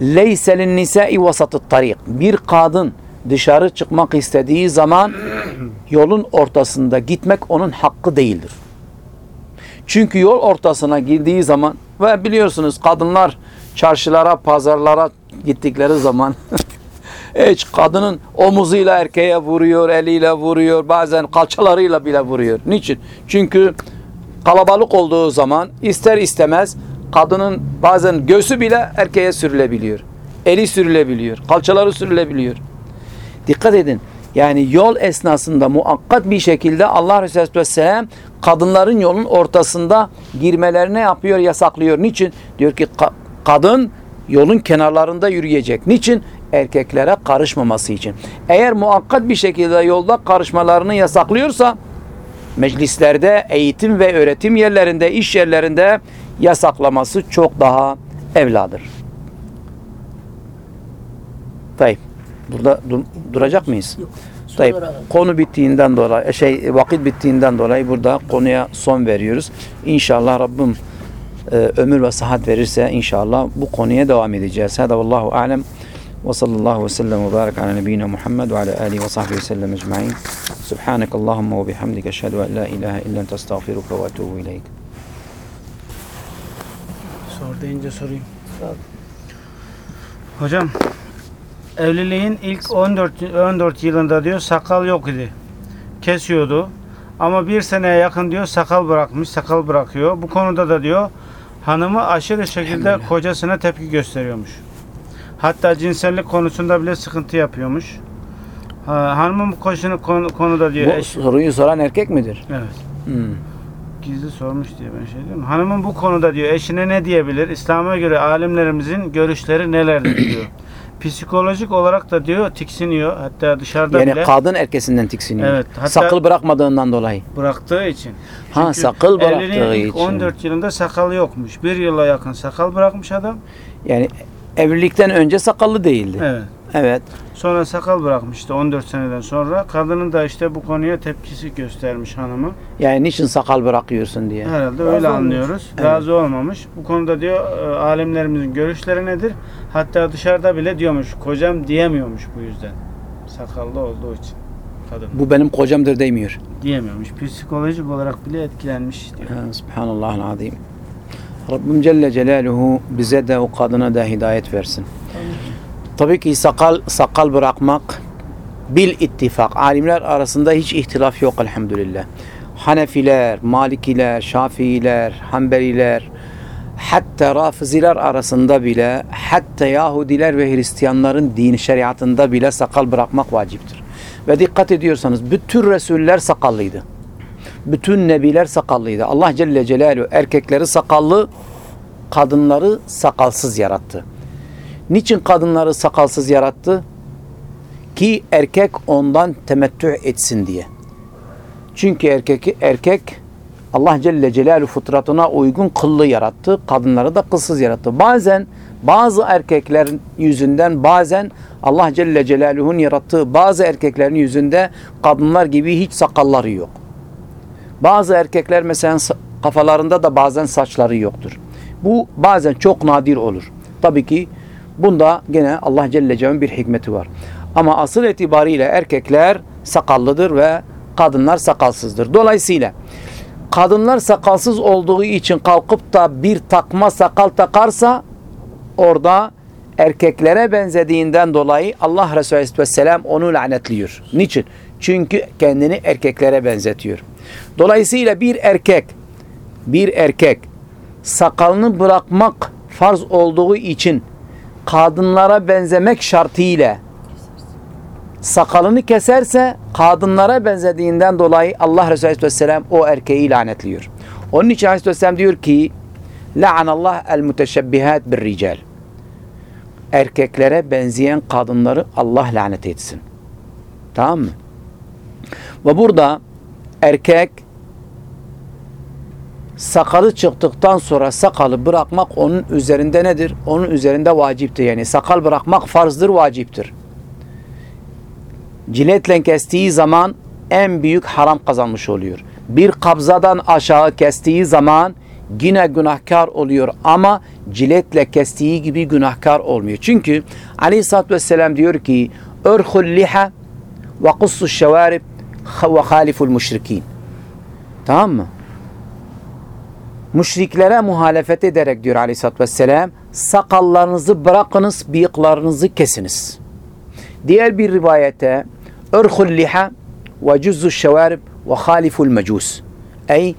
Leyse linnisai vasatut tarik. Bir kadın dışarı çıkmak istediği zaman yolun ortasında gitmek onun hakkı değildir. Çünkü yol ortasına girdiği zaman ve biliyorsunuz kadınlar çarşılara, pazarlara gittikleri zaman <laughs> hiç kadının omuzuyla erkeğe vuruyor, eliyle vuruyor, bazen kalçalarıyla bile vuruyor. Niçin? Çünkü kalabalık olduğu zaman ister istemez kadının bazen göğsü bile erkeğe sürülebiliyor. Eli sürülebiliyor, kalçaları sürülebiliyor. Dikkat edin. Yani yol esnasında muakkat bir şekilde Allah Resulü Aleyhisselam kadınların yolun ortasında girmelerine yapıyor, yasaklıyor. Niçin? Diyor ki ka- kadın yolun kenarlarında yürüyecek. Niçin? Erkeklere karışmaması için. Eğer muakkat bir şekilde yolda karışmalarını yasaklıyorsa meclislerde, eğitim ve öğretim yerlerinde, iş yerlerinde yasaklaması çok daha evladır. Tayyip. Burada dur- duracak mıyız? Yok. Tayyip. Konu bittiğinden dolayı, şey vakit bittiğinden dolayı burada konuya son veriyoruz. İnşallah Rabbim e, ömür ve sıhhat verirse inşallah bu konuya devam edeceğiz. Hada vallahu alem ve sallallahu ve sellem ve barik ala nebiyyina Muhammed ve ala alihi ve sahbihi ve sellem ecma'in. Subhanak Allahumma ve bihamdik eşhedü en la ilahe illa ente estağfiruke ve etûbü ileyk. Sor deyince sorayım. Ol. Hocam evliliğin ilk 14 14 yılında diyor sakal yok idi. Kesiyordu. Ama bir seneye yakın diyor sakal bırakmış, sakal bırakıyor. Bu konuda da diyor hanımı aşırı şekilde kocasına tepki gösteriyormuş. Hatta cinsellik konusunda bile sıkıntı yapıyormuş. Ha, hanımın koşunu konu, konuda diyor Bu eş, soruyu soran erkek midir? evet. Hmm. Gizli sormuş diye ben şey diyorum. Hanımın bu konuda diyor eşine ne diyebilir? İslam'a göre alimlerimizin görüşleri nelerdir diyor. <clears throat> Psikolojik olarak da diyor tiksiniyor. Hatta dışarıda Yani bile kadın erkesinden tiksiniyor. Evet, hatta- Sakıl bırakmadığından dolayı. bıraktığı için. Ha Çünkü sakıl evliliğin bıraktığı için. 14 yılında sakalı yokmuş. Bir yıla yakın sakal bırakmış adam. Yani evlilikten önce sakallı değildi. Evet. Evet. Sonra sakal bırakmıştı 14 seneden sonra. Kadının da işte bu konuya tepkisi göstermiş hanımı. Yani niçin sakal bırakıyorsun diye. Herhalde Razı öyle olmamış. anlıyoruz. Evet. Razı olmamış. Bu konuda diyor e, alimlerimizin görüşleri nedir? Hatta dışarıda bile diyormuş kocam diyemiyormuş bu yüzden. Sakallı olduğu için kadın. Bu benim kocamdır demiyor. Diyemiyormuş. Psikolojik olarak bile etkilenmiş diyor. Ha, Subhanallah'ın azim. Rabbim Celle Celaluhu bize de o kadına da hidayet versin. Tabii ki sakal sakal bırakmak bil ittifak. Alimler arasında hiç ihtilaf yok elhamdülillah. Hanefiler, Malikiler, Şafiiler, Hanbeliler, hatta Rafiziler arasında bile, hatta Yahudiler ve Hristiyanların dini şeriatında bile sakal bırakmak vaciptir. Ve dikkat ediyorsanız bütün Resuller sakallıydı. Bütün nebiler sakallıydı. Allah Celle Celaluhu erkekleri sakallı, kadınları sakalsız yarattı. Niçin kadınları sakalsız yarattı? Ki erkek ondan temettü etsin diye. Çünkü erkek erkek Allah Celle Celaluhu fıtratına uygun kıllı yarattı. Kadınları da kılsız yarattı. Bazen bazı erkeklerin yüzünden bazen Allah Celle Celaluhu'nun yarattığı bazı erkeklerin yüzünde kadınlar gibi hiç sakalları yok. Bazı erkekler mesela kafalarında da bazen saçları yoktur. Bu bazen çok nadir olur. Tabii ki bunda gene Allah Celle Celaluhu'nun bir hikmeti var. Ama asıl itibariyle erkekler sakallıdır ve kadınlar sakalsızdır. Dolayısıyla kadınlar sakalsız olduğu için kalkıp da bir takma sakal takarsa orada erkeklere benzediğinden dolayı Allah Resulü Aleyhisselam onu lanetliyor. Niçin? Çünkü kendini erkeklere benzetiyor. Dolayısıyla bir erkek bir erkek sakalını bırakmak farz olduğu için kadınlara benzemek şartıyla sakalını keserse kadınlara benzediğinden dolayı Allah Resulü Aleyhisselam o erkeği lanetliyor. Onun için Aleyhisselam diyor ki La'anallah el muteşebbihat bir rical. Erkeklere benzeyen kadınları Allah lanet etsin. Tamam mı? Ve burada erkek sakalı çıktıktan sonra sakalı bırakmak onun üzerinde nedir? Onun üzerinde vaciptir. Yani sakal bırakmak farzdır, vaciptir. Ciletle kestiği zaman en büyük haram kazanmış oluyor. Bir kabzadan aşağı kestiği zaman yine günahkar oluyor ama ciletle kestiği gibi günahkar olmuyor. Çünkü Aleyhisselatü Vesselam diyor ki Örhul liha ve kussu şevarib ve haliful müşrikin. Tamam mı? Müşriklere muhalefet ederek diyor Aleyhisselatü Vesselam sakallarınızı bırakınız, bıyıklarınızı kesiniz. Diğer bir rivayete Örhul liha ve cüzzü şevarib ve haliful mecus. Ey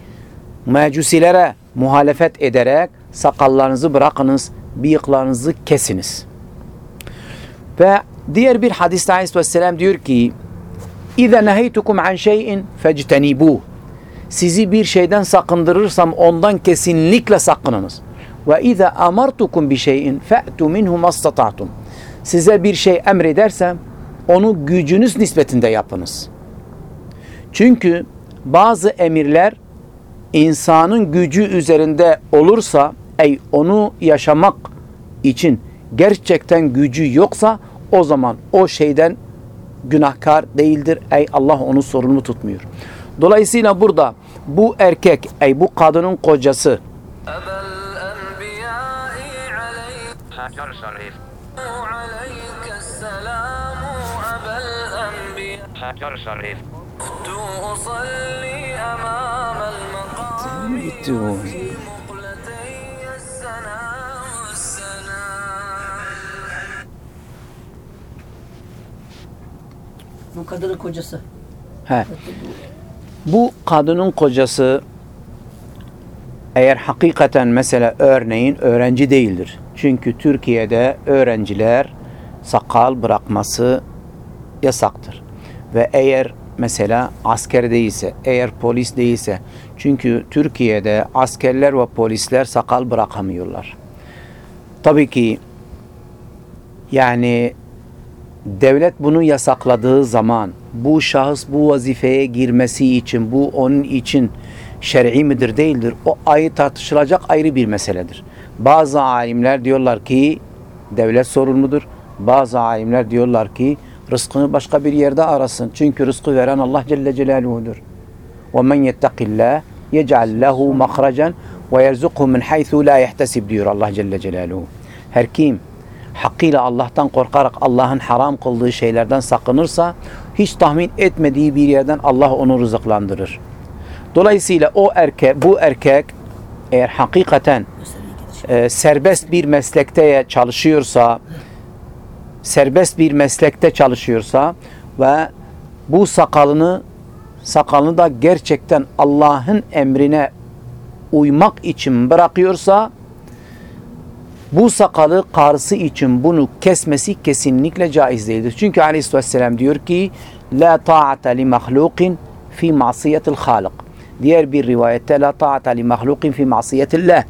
mecusilere muhalefet ederek sakallarınızı bırakınız, bıyıklarınızı kesiniz. Ve diğer bir hadiste Aleyhisselam diyor ki İza neheytukum an şeyin fectenibuh. Sizi bir şeyden sakındırırsam ondan kesinlikle sakınınız. Ve iza amartukum bi şeyin fa'tu minhu mastata'tum. Size bir şey emredersem onu gücünüz nispetinde yapınız. Çünkü bazı emirler insanın gücü üzerinde olursa ey onu yaşamak için gerçekten gücü yoksa o zaman o şeyden günahkar değildir. Ey Allah onu sorumlu tutmuyor. Dolayısıyla burada bu erkek, ey bu kadının kocası. Gitti o. Bu kadının kocası. He. Bu kadının kocası eğer hakikaten mesela örneğin öğrenci değildir. Çünkü Türkiye'de öğrenciler sakal bırakması yasaktır. Ve eğer mesela asker değilse, eğer polis değilse, çünkü Türkiye'de askerler ve polisler sakal bırakamıyorlar. Tabii ki yani devlet bunu yasakladığı zaman bu şahıs bu vazifeye girmesi için bu onun için şer'i midir değildir o ayı tartışılacak ayrı bir meseledir. Bazı alimler diyorlar ki devlet sorumludur. Bazı alimler diyorlar ki rızkını başka bir yerde arasın. Çünkü rızkı veren Allah Celle Celaluhu'dur. وَمَنْ يَتَّقِ اللّٰهِ يَجْعَلْ لَهُ مَخْرَجًا وَيَرْزُقْهُ مِنْ حَيْثُ لَا يَحْتَسِبْ diyor Allah Celle Celaluhu. Her kim hakkıyla Allah'tan korkarak Allah'ın haram kıldığı şeylerden sakınırsa hiç tahmin etmediği bir yerden Allah onu rızıklandırır. Dolayısıyla o erkek, bu erkek eğer hakikaten e, serbest bir meslekte çalışıyorsa, serbest bir meslekte çalışıyorsa ve bu sakalını sakalını da gerçekten Allah'ın emrine uymak için bırakıyorsa bu sakalı karısı için bunu kesmesi kesinlikle caiz değildir. Çünkü aleyhisselam diyor ki La ta'ata li mahlukin fi masiyetil halik. Diğer bir rivayette La ta'ata li mahlukin fi masiyetillah.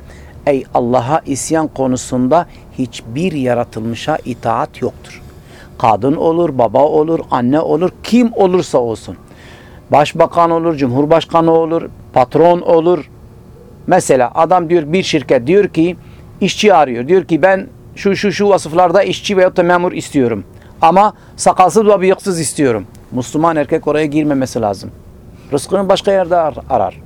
Ey Allah'a isyan konusunda hiçbir yaratılmışa itaat yoktur. Kadın olur, baba olur, anne olur, kim olursa olsun. Başbakan olur, cumhurbaşkanı olur, patron olur. Mesela adam diyor bir şirket diyor ki işçi arıyor. Diyor ki ben şu şu şu vasıflarda işçi veyahut da memur istiyorum. Ama sakalsız ve bıyıksız istiyorum. Müslüman erkek oraya girmemesi lazım. Rızkını başka yerde ar- arar.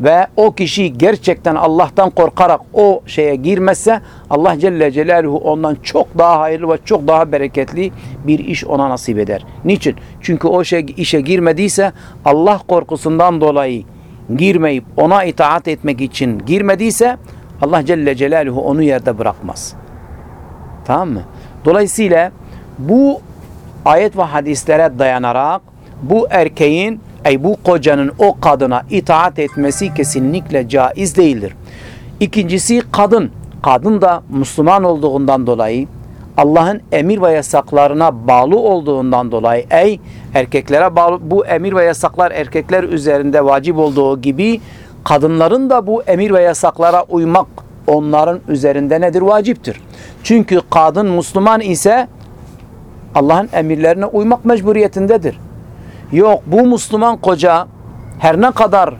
Ve o kişi gerçekten Allah'tan korkarak o şeye girmezse Allah Celle Celaluhu ondan çok daha hayırlı ve çok daha bereketli bir iş ona nasip eder. Niçin? Çünkü o şey, işe girmediyse Allah korkusundan dolayı girmeyip ona itaat etmek için girmediyse Allah Celle Celaluhu onu yerde bırakmaz. Tamam mı? Dolayısıyla bu ayet ve hadislere dayanarak bu erkeğin ey bu kocanın o kadına itaat etmesi kesinlikle caiz değildir. İkincisi kadın. Kadın da Müslüman olduğundan dolayı Allah'ın emir ve yasaklarına bağlı olduğundan dolayı ey erkeklere bağlı bu emir ve yasaklar erkekler üzerinde vacip olduğu gibi kadınların da bu emir ve yasaklara uymak onların üzerinde nedir? Vaciptir. Çünkü kadın Müslüman ise Allah'ın emirlerine uymak mecburiyetindedir. Yok bu Müslüman koca her ne kadar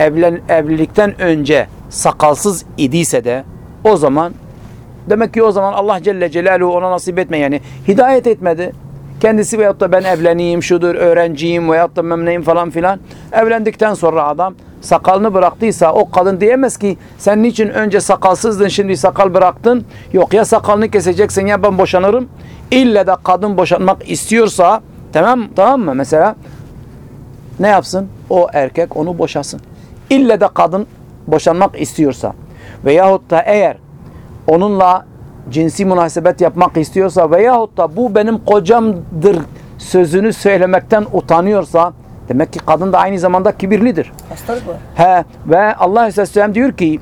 evlen, evlilikten önce sakalsız idiyse de o zaman demek ki o zaman Allah Celle Celaluhu ona nasip etme yani hidayet etmedi. Kendisi veyahut da ben evleneyim, şudur, öğrenciyim veyahut da memneyim falan filan. Evlendikten sonra adam sakalını bıraktıysa o kadın diyemez ki sen niçin önce sakalsızdın şimdi sakal bıraktın. Yok ya sakalını keseceksin ya ben boşanırım. İlle de kadın boşanmak istiyorsa tamam tamam mı mesela ne yapsın? O erkek onu boşasın. İlle de kadın boşanmak istiyorsa veyahut da eğer onunla cinsi münasebet yapmak istiyorsa veyahut da bu benim kocamdır sözünü söylemekten utanıyorsa demek ki kadın da aynı zamanda kibirlidir. Hastalık var. He, ve Allah Aleyhisselam diyor ki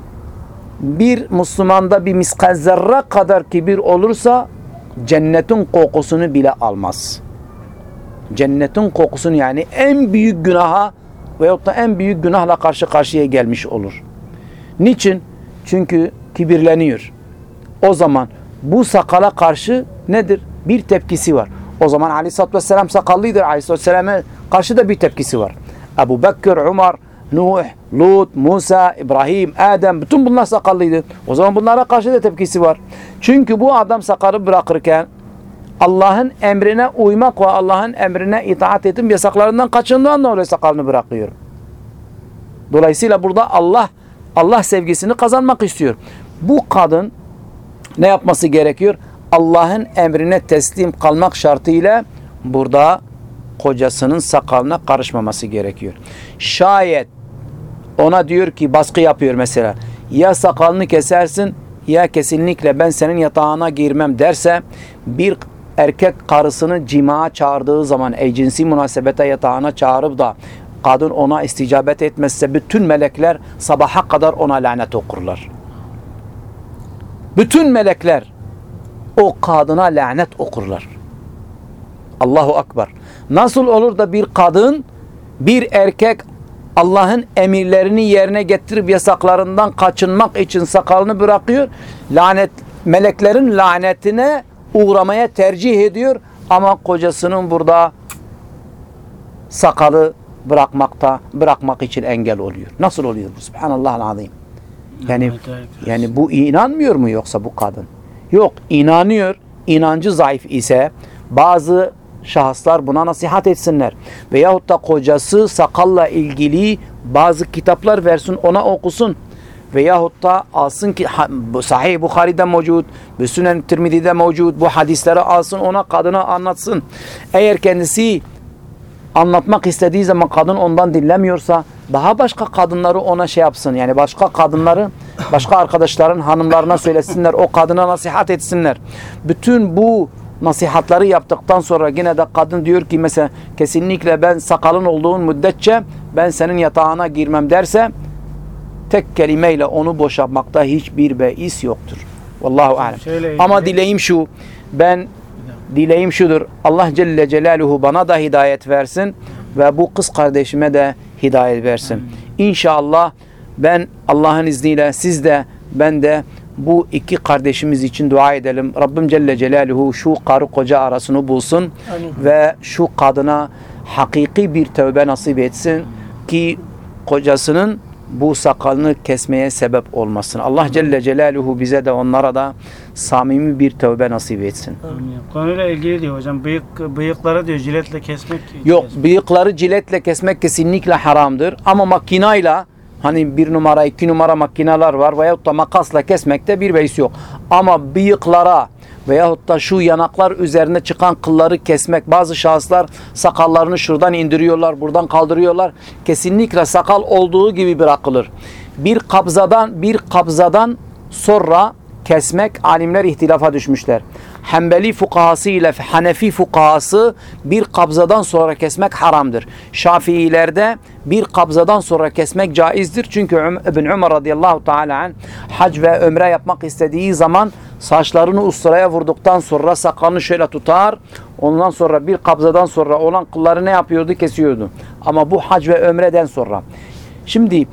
bir Müslümanda bir miskal zerre kadar kibir olursa cennetin kokusunu bile almaz. Cennetin kokusunu yani en büyük günaha veyahut da en büyük günahla karşı karşıya gelmiş olur. Niçin? Çünkü kibirleniyor. O zaman bu sakala karşı nedir? Bir tepkisi var. O zaman Aleyhisselatü Vesselam sakallıydır. Aleyhisselatü Vesselam'a karşı da bir tepkisi var. Ebu Bekir, Umar, Nuh, Lut, Musa, İbrahim, Adem bütün bunlar sakallıydı. O zaman bunlara karşı da tepkisi var. Çünkü bu adam sakalı bırakırken Allah'ın emrine uymak ve Allah'ın emrine itaat ettim yasaklarından kaçındığından dolayı sakalını bırakıyor. Dolayısıyla burada Allah Allah sevgisini kazanmak istiyor. Bu kadın ne yapması gerekiyor? Allah'ın emrine teslim kalmak şartıyla burada kocasının sakalına karışmaması gerekiyor. Şayet ona diyor ki baskı yapıyor mesela. Ya sakalını kesersin ya kesinlikle ben senin yatağına girmem derse bir erkek karısını cimaa çağırdığı zaman ey cinsi münasebete yatağına çağırıp da kadın ona isticabet etmezse bütün melekler sabaha kadar ona lanet okurlar. Bütün melekler o kadına lanet okurlar. Allahu Akbar. Nasıl olur da bir kadın bir erkek Allah'ın emirlerini yerine getirip yasaklarından kaçınmak için sakalını bırakıyor. Lanet meleklerin lanetine uğramaya tercih ediyor ama kocasının burada sakalı bırakmakta bırakmak için engel oluyor. Nasıl oluyor bu? Subhanallah'ın azim. Yani yani bu inanmıyor mu yoksa bu kadın? Yok inanıyor. İnancı zayıf ise bazı şahıslar buna nasihat etsinler. Veyahut da kocası sakalla ilgili bazı kitaplar versin ona okusun. Veyahut da alsın ki Sahih Bukhari'de mevcut, Sünen Tirmizi'de mevcut, bu hadisleri alsın ona kadına anlatsın. Eğer kendisi anlatmak istediği zaman kadın ondan dinlemiyorsa daha başka kadınları ona şey yapsın. Yani başka kadınları başka arkadaşların hanımlarına söylesinler. O kadına nasihat etsinler. Bütün bu nasihatları yaptıktan sonra yine de kadın diyor ki mesela kesinlikle ben sakalın olduğun müddetçe ben senin yatağına girmem derse tek kelimeyle onu boşanmakta hiçbir beis yoktur. Vallahu alem. Ama dileğim şu. Ben dileğim şudur. Allah Celle Celaluhu bana da hidayet versin ve bu kız kardeşime de hidayet versin. İnşallah ben Allah'ın izniyle siz de ben de bu iki kardeşimiz için dua edelim. Rabbim Celle Celaluhu şu karı koca arasını bulsun Amin. ve şu kadına hakiki bir tövbe nasip etsin ki kocasının bu sakalını kesmeye sebep olmasın. Allah Celle Celaluhu bize de onlara da samimi bir tövbe nasip etsin. Amin. Konuyla ilgili diyor hocam. Bıyık, bıyıkları diyor jiletle kesmek. Yok bıyıkları ciletle kesmek kesinlikle haramdır. Ama makinayla hani bir numara iki numara makineler var veyahut da makasla kesmekte bir beis yok. Ama bıyıklara veyahut da şu yanaklar üzerine çıkan kılları kesmek bazı şahıslar sakallarını şuradan indiriyorlar buradan kaldırıyorlar. Kesinlikle sakal olduğu gibi bırakılır. Bir kabzadan bir kabzadan sonra kesmek alimler ihtilafa düşmüşler. Hanbeli fukahası ile Hanefi fukahası bir kabzadan sonra kesmek haramdır. Şafiilerde bir kabzadan sonra kesmek caizdir. Çünkü İbn Umar radıyallahu teala an hac ve ömre yapmak istediği zaman saçlarını usturaya vurduktan sonra sakalını şöyle tutar. Ondan sonra bir kabzadan sonra olan kılları ne yapıyordu? Kesiyordu. Ama bu hac ve ömreden sonra. Şimdi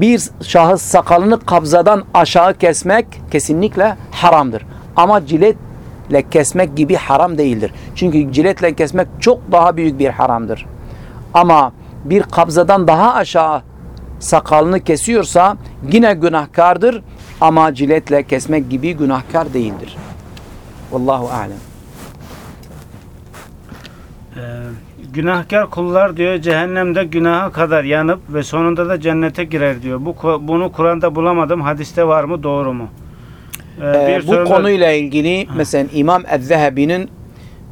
bir şahıs sakalını kabzadan aşağı kesmek kesinlikle haramdır. Ama ciletle kesmek gibi haram değildir. Çünkü ciletle kesmek çok daha büyük bir haramdır. Ama bir kabzadan daha aşağı sakalını kesiyorsa yine günahkardır ama ciletle kesmek gibi günahkar değildir. Vallahu alem. Ee, günahkar kullar diyor cehennemde günaha kadar yanıp ve sonunda da cennete girer diyor. Bu bunu Kur'an'da bulamadım. Hadiste var mı? Doğru mu? Ee, Ee, bu soru- konuyla ilgili mesela İmam Ez-Zehebi'nin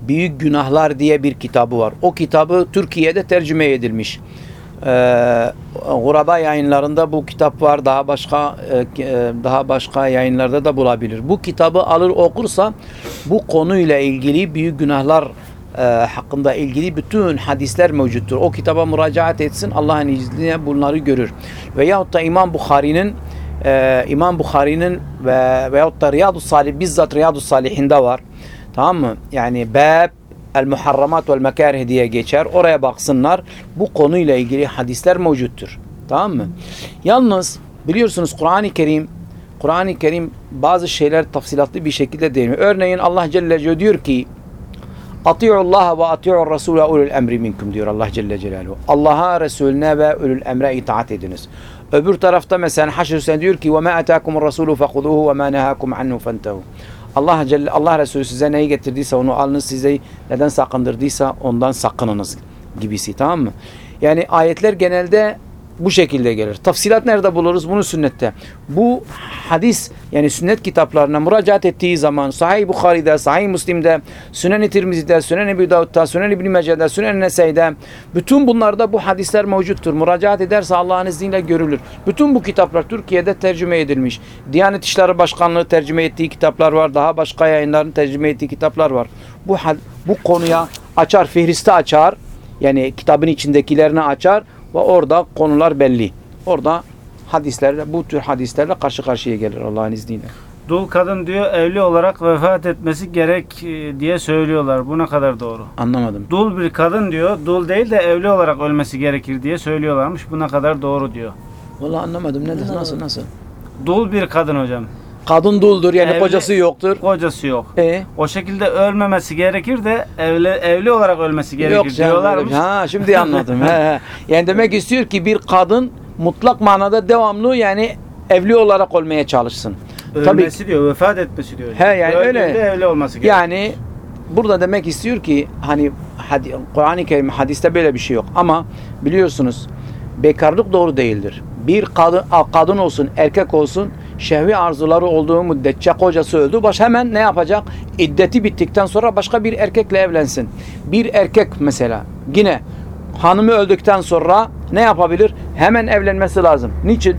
Büyük Günahlar diye bir kitabı var. O kitabı Türkiye'de tercüme edilmiş. Ee, Guraba yayınlarında bu kitap var. Daha başka e, e, daha başka yayınlarda da bulabilir. Bu kitabı alır okursa bu konuyla ilgili büyük günahlar e, hakkında ilgili bütün hadisler mevcuttur. O kitaba müracaat etsin. Allah'ın izniyle bunları görür. Veyahut da İmam Bukhari'nin e, İmam Bukhari'nin ve veyahut da Riyadu Salih bizzat Riyadu Salihinde var. Tamam mı? Yani bab el muharramat vel mekarih diye geçer. Oraya baksınlar. Bu konuyla ilgili hadisler mevcuttur. Tamam mı? Yalnız biliyorsunuz Kur'an-ı Kerim Kur'an-ı Kerim bazı şeyler tafsilatlı bir şekilde değil mi? Örneğin Allah Celle diyor ki Atiullah ve atiur Resul'e ulul emri minkum diyor Allah Celle Celaluhu. Allah'a, Resulüne ve ulul emre itaat ediniz. Öbür tarafta mesela Haşr Hüseyin diyor ki ve ma ataakumur rasulu fehuduhu ve ma nehakum anhu fentehu. Allah Celle Allah Resulü size neyi getirdiyse onu alınız, size neden sakındırdıysa ondan sakınınız gibisi tamam mı? Yani ayetler genelde bu şekilde gelir. Tafsilat nerede buluruz? Bunu sünnette. Bu hadis yani sünnet kitaplarına müracaat ettiği zaman Sahih Bukhari'de, Sahih Müslim'de, Sünen-i Tirmizi'de, Sünen-i Ebu Davud'da, Sünen-i İbn Mece'de, Sünen-i Nesai'de bütün bunlarda bu hadisler mevcuttur. Müracaat ederse Allah'ın izniyle görülür. Bütün bu kitaplar Türkiye'de tercüme edilmiş. Diyanet İşleri Başkanlığı tercüme ettiği kitaplar var. Daha başka yayınların tercüme ettiği kitaplar var. Bu bu konuya açar, fihristi açar. Yani kitabın içindekilerini açar ve orada konular belli. Orada hadislerle bu tür hadislerle karşı karşıya gelir Allah'ın izniyle. Dul kadın diyor evli olarak vefat etmesi gerek e, diye söylüyorlar. Bu ne kadar doğru? Anlamadım. Dul bir kadın diyor, dul değil de evli olarak ölmesi gerekir diye söylüyorlarmış. Bu ne kadar doğru diyor. Vallahi anlamadım. Nedir? Nasıl nasıl? Dul bir kadın hocam. Kadın duldur yani Evli- kocası yoktur. Kocası yok. E O şekilde ölmemesi gerekir de evli, evli olarak ölmesi gerekir yok canım, diyorlarmış. Ha şimdi anladım. he, he. <laughs> Yani demek istiyor ki bir kadın mutlak manada devamlı yani evli olarak olmaya çalışsın. Tabii Ölmesi diyor, vefat etmesi diyor. He, yani Öldüğünde öyle. evli olması gerekir. Yani burada demek istiyor ki hani hadi, Kur'an-ı Kerim hadiste böyle bir şey yok ama biliyorsunuz bekarlık doğru değildir. Bir kadın, kadın olsun erkek olsun şehvi arzuları olduğu müddetçe kocası öldü. Baş hemen ne yapacak? İddeti bittikten sonra başka bir erkekle evlensin. Bir erkek mesela yine hanımı öldükten sonra ne yapabilir? Hemen evlenmesi lazım. Niçin?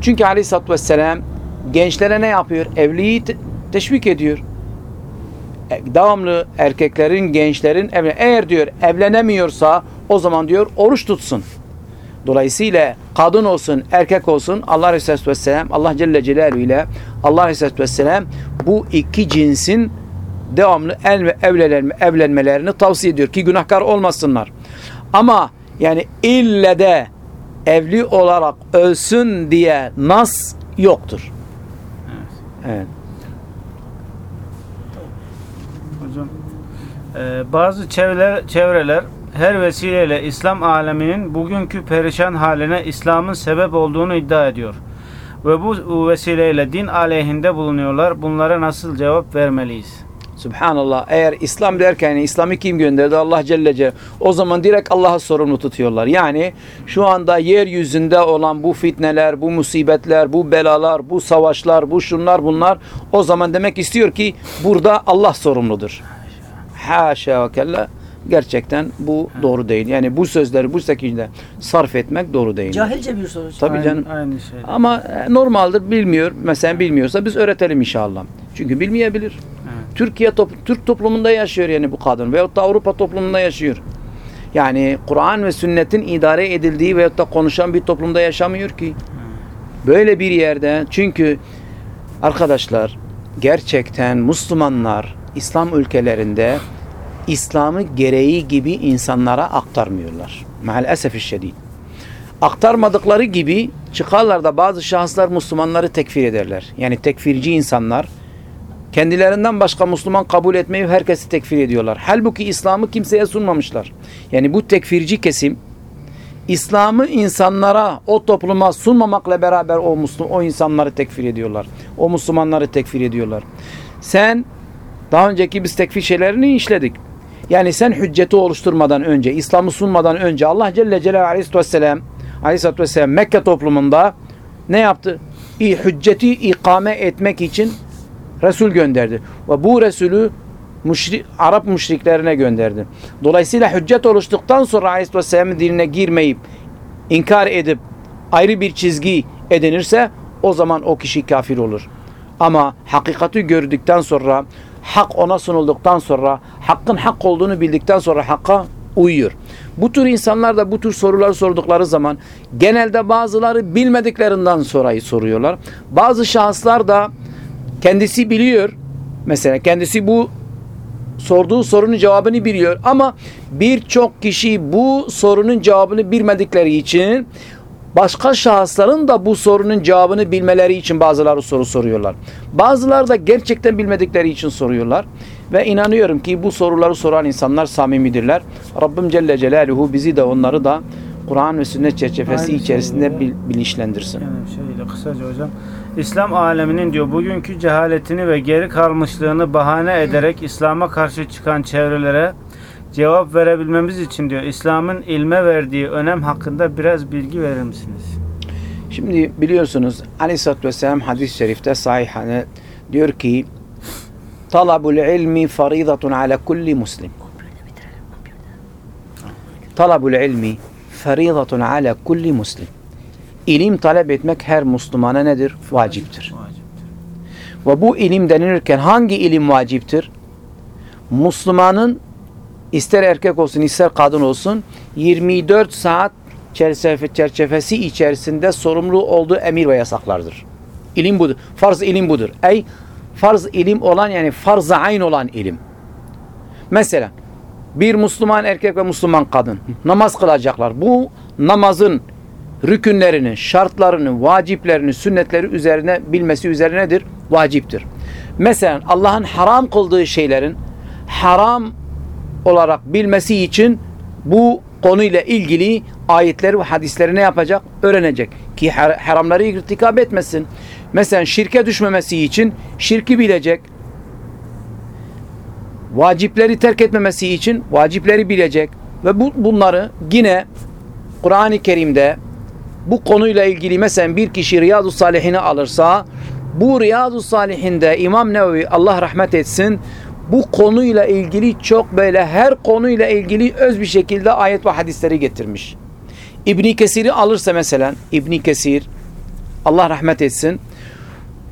Çünkü Aleyhisselatü Vesselam gençlere ne yapıyor? Evliliği te- teşvik ediyor E, devamlı erkeklerin, gençlerin evlen eğer diyor evlenemiyorsa o zaman diyor oruç tutsun. Dolayısıyla kadın olsun, erkek olsun Allah Resulü Vesselam, Allah Celle Celaluhu ile Allah Resulü Vesselam bu iki cinsin devamlı el- evlenme, evlenmelerini tavsiye ediyor ki günahkar olmasınlar. Ama yani ille de evli olarak ölsün diye nas yoktur. Evet. Hocam, e, bazı çevreler, çevreler her vesileyle İslam aleminin bugünkü perişan haline İslam'ın sebep olduğunu iddia ediyor. Ve bu vesileyle din aleyhinde bulunuyorlar. Bunlara nasıl cevap vermeliyiz? Subhanallah. Eğer İslam derken yani İslam'ı kim gönderdi? Allah Celle Celaluhu. O zaman direkt Allah'a sorumlu tutuyorlar. Yani şu anda yeryüzünde olan bu fitneler, bu musibetler, bu belalar, bu savaşlar, bu şunlar bunlar o zaman demek istiyor ki burada Allah sorumludur. Haşa ve kella. Gerçekten bu doğru değil. Yani bu sözleri bu şekilde sarf etmek doğru değil. Cahilce bir soru. Tabii Aynı- canım. Aynı şey. Ama e, normaldir bilmiyor. Mesela bilmiyorsa biz öğretelim inşallah. Çünkü bilmeyebilir. Evet. Türkiye top, Türk toplumunda yaşıyor yani bu kadın veyahut da Avrupa toplumunda yaşıyor. Yani Kur'an ve sünnetin idare edildiği veyahut da konuşan bir toplumda yaşamıyor ki. Böyle bir yerde çünkü arkadaşlar gerçekten Müslümanlar İslam ülkelerinde İslam'ı gereği gibi insanlara aktarmıyorlar. Maalesef şiddet. Aktarmadıkları gibi çıkarlar da bazı şahıslar Müslümanları tekfir ederler. Yani tekfirci insanlar kendilerinden başka Müslüman kabul etmeyi herkesi tekfir ediyorlar. Halbuki İslam'ı kimseye sunmamışlar. Yani bu tekfirci kesim İslam'ı insanlara, o topluma sunmamakla beraber o Müslüm, o insanları tekfir ediyorlar. O Müslümanları tekfir ediyorlar. Sen daha önceki biz tekfir şeylerini işledik. Yani sen hücceti oluşturmadan önce, İslam'ı sunmadan önce Allah Celle Celaluhu Aleyhisselatü Vesselam, Aleyhisselatü Vesselam Mekke toplumunda ne yaptı? İ, hücceti ikame etmek için Resul gönderdi. Ve bu Resulü müşri, Arap müşriklerine gönderdi. Dolayısıyla hüccet oluştuktan sonra Aleyhisselatü Vesselam'ın dinine girmeyip inkar edip ayrı bir çizgi edinirse o zaman o kişi kafir olur. Ama hakikati gördükten sonra hak ona sunulduktan sonra hakkın hak olduğunu bildikten sonra hakka uyuyor. Bu tür insanlar da bu tür soruları sordukları zaman genelde bazıları bilmediklerinden sorayı soruyorlar. Bazı şahıslar da kendisi biliyor. Mesela kendisi bu sorduğu sorunun cevabını biliyor ama birçok kişi bu sorunun cevabını bilmedikleri için başka şahısların da bu sorunun cevabını bilmeleri için bazıları soru soruyorlar. Bazıları da gerçekten bilmedikleri için soruyorlar. Ve inanıyorum ki bu soruları soran insanlar samimidirler. Rabbim Celle Celaluhu bizi de onları da Kur'an ve sünnet çerçevesi Aynı içerisinde bil- bilinçlendirsin. Yani şöyle kısaca hocam. İslam aleminin diyor bugünkü cehaletini ve geri kalmışlığını bahane ederek İslam'a karşı çıkan çevrelere cevap verebilmemiz için diyor İslam'ın ilme verdiği önem hakkında biraz bilgi verir misiniz? Şimdi biliyorsunuz Aleyhisselatü Vesselam hadis-i şerifte sahihane diyor ki talabul ilmi faridatun ala kulli muslim. Talabul ilmi faridatun ala kulli muslim. İlim talep etmek her Müslümana nedir? Vaciptir. Ve bu ilim denilirken hangi ilim vaciptir? Müslümanın ister erkek olsun ister kadın olsun 24 saat çerçeve, çerçevesi içerisinde sorumlu olduğu emir ve yasaklardır. İlim budur. Farz ilim budur. Ey farz ilim olan yani farz-ı ayn olan ilim. Mesela bir Müslüman erkek ve Müslüman kadın namaz kılacaklar. Bu namazın rükünlerini, şartlarını, vaciplerini, sünnetleri üzerine bilmesi üzerinedir, vaciptir. Mesela Allah'ın haram kıldığı şeylerin haram olarak bilmesi için bu konuyla ilgili ayetleri ve hadisleri ne yapacak? Öğrenecek. Ki har- haramları irtikap etmesin. Mesela şirke düşmemesi için şirki bilecek. Vacipleri terk etmemesi için vacipleri bilecek. Ve bu, bunları yine Kur'an-ı Kerim'de bu konuyla ilgili mesela bir kişi Riyadu Salihini alırsa bu Riyadu Salihinde İmam Nevevi Allah rahmet etsin bu konuyla ilgili çok böyle her konuyla ilgili öz bir şekilde ayet ve hadisleri getirmiş. İbni Kesir'i alırsa mesela İbni Kesir Allah rahmet etsin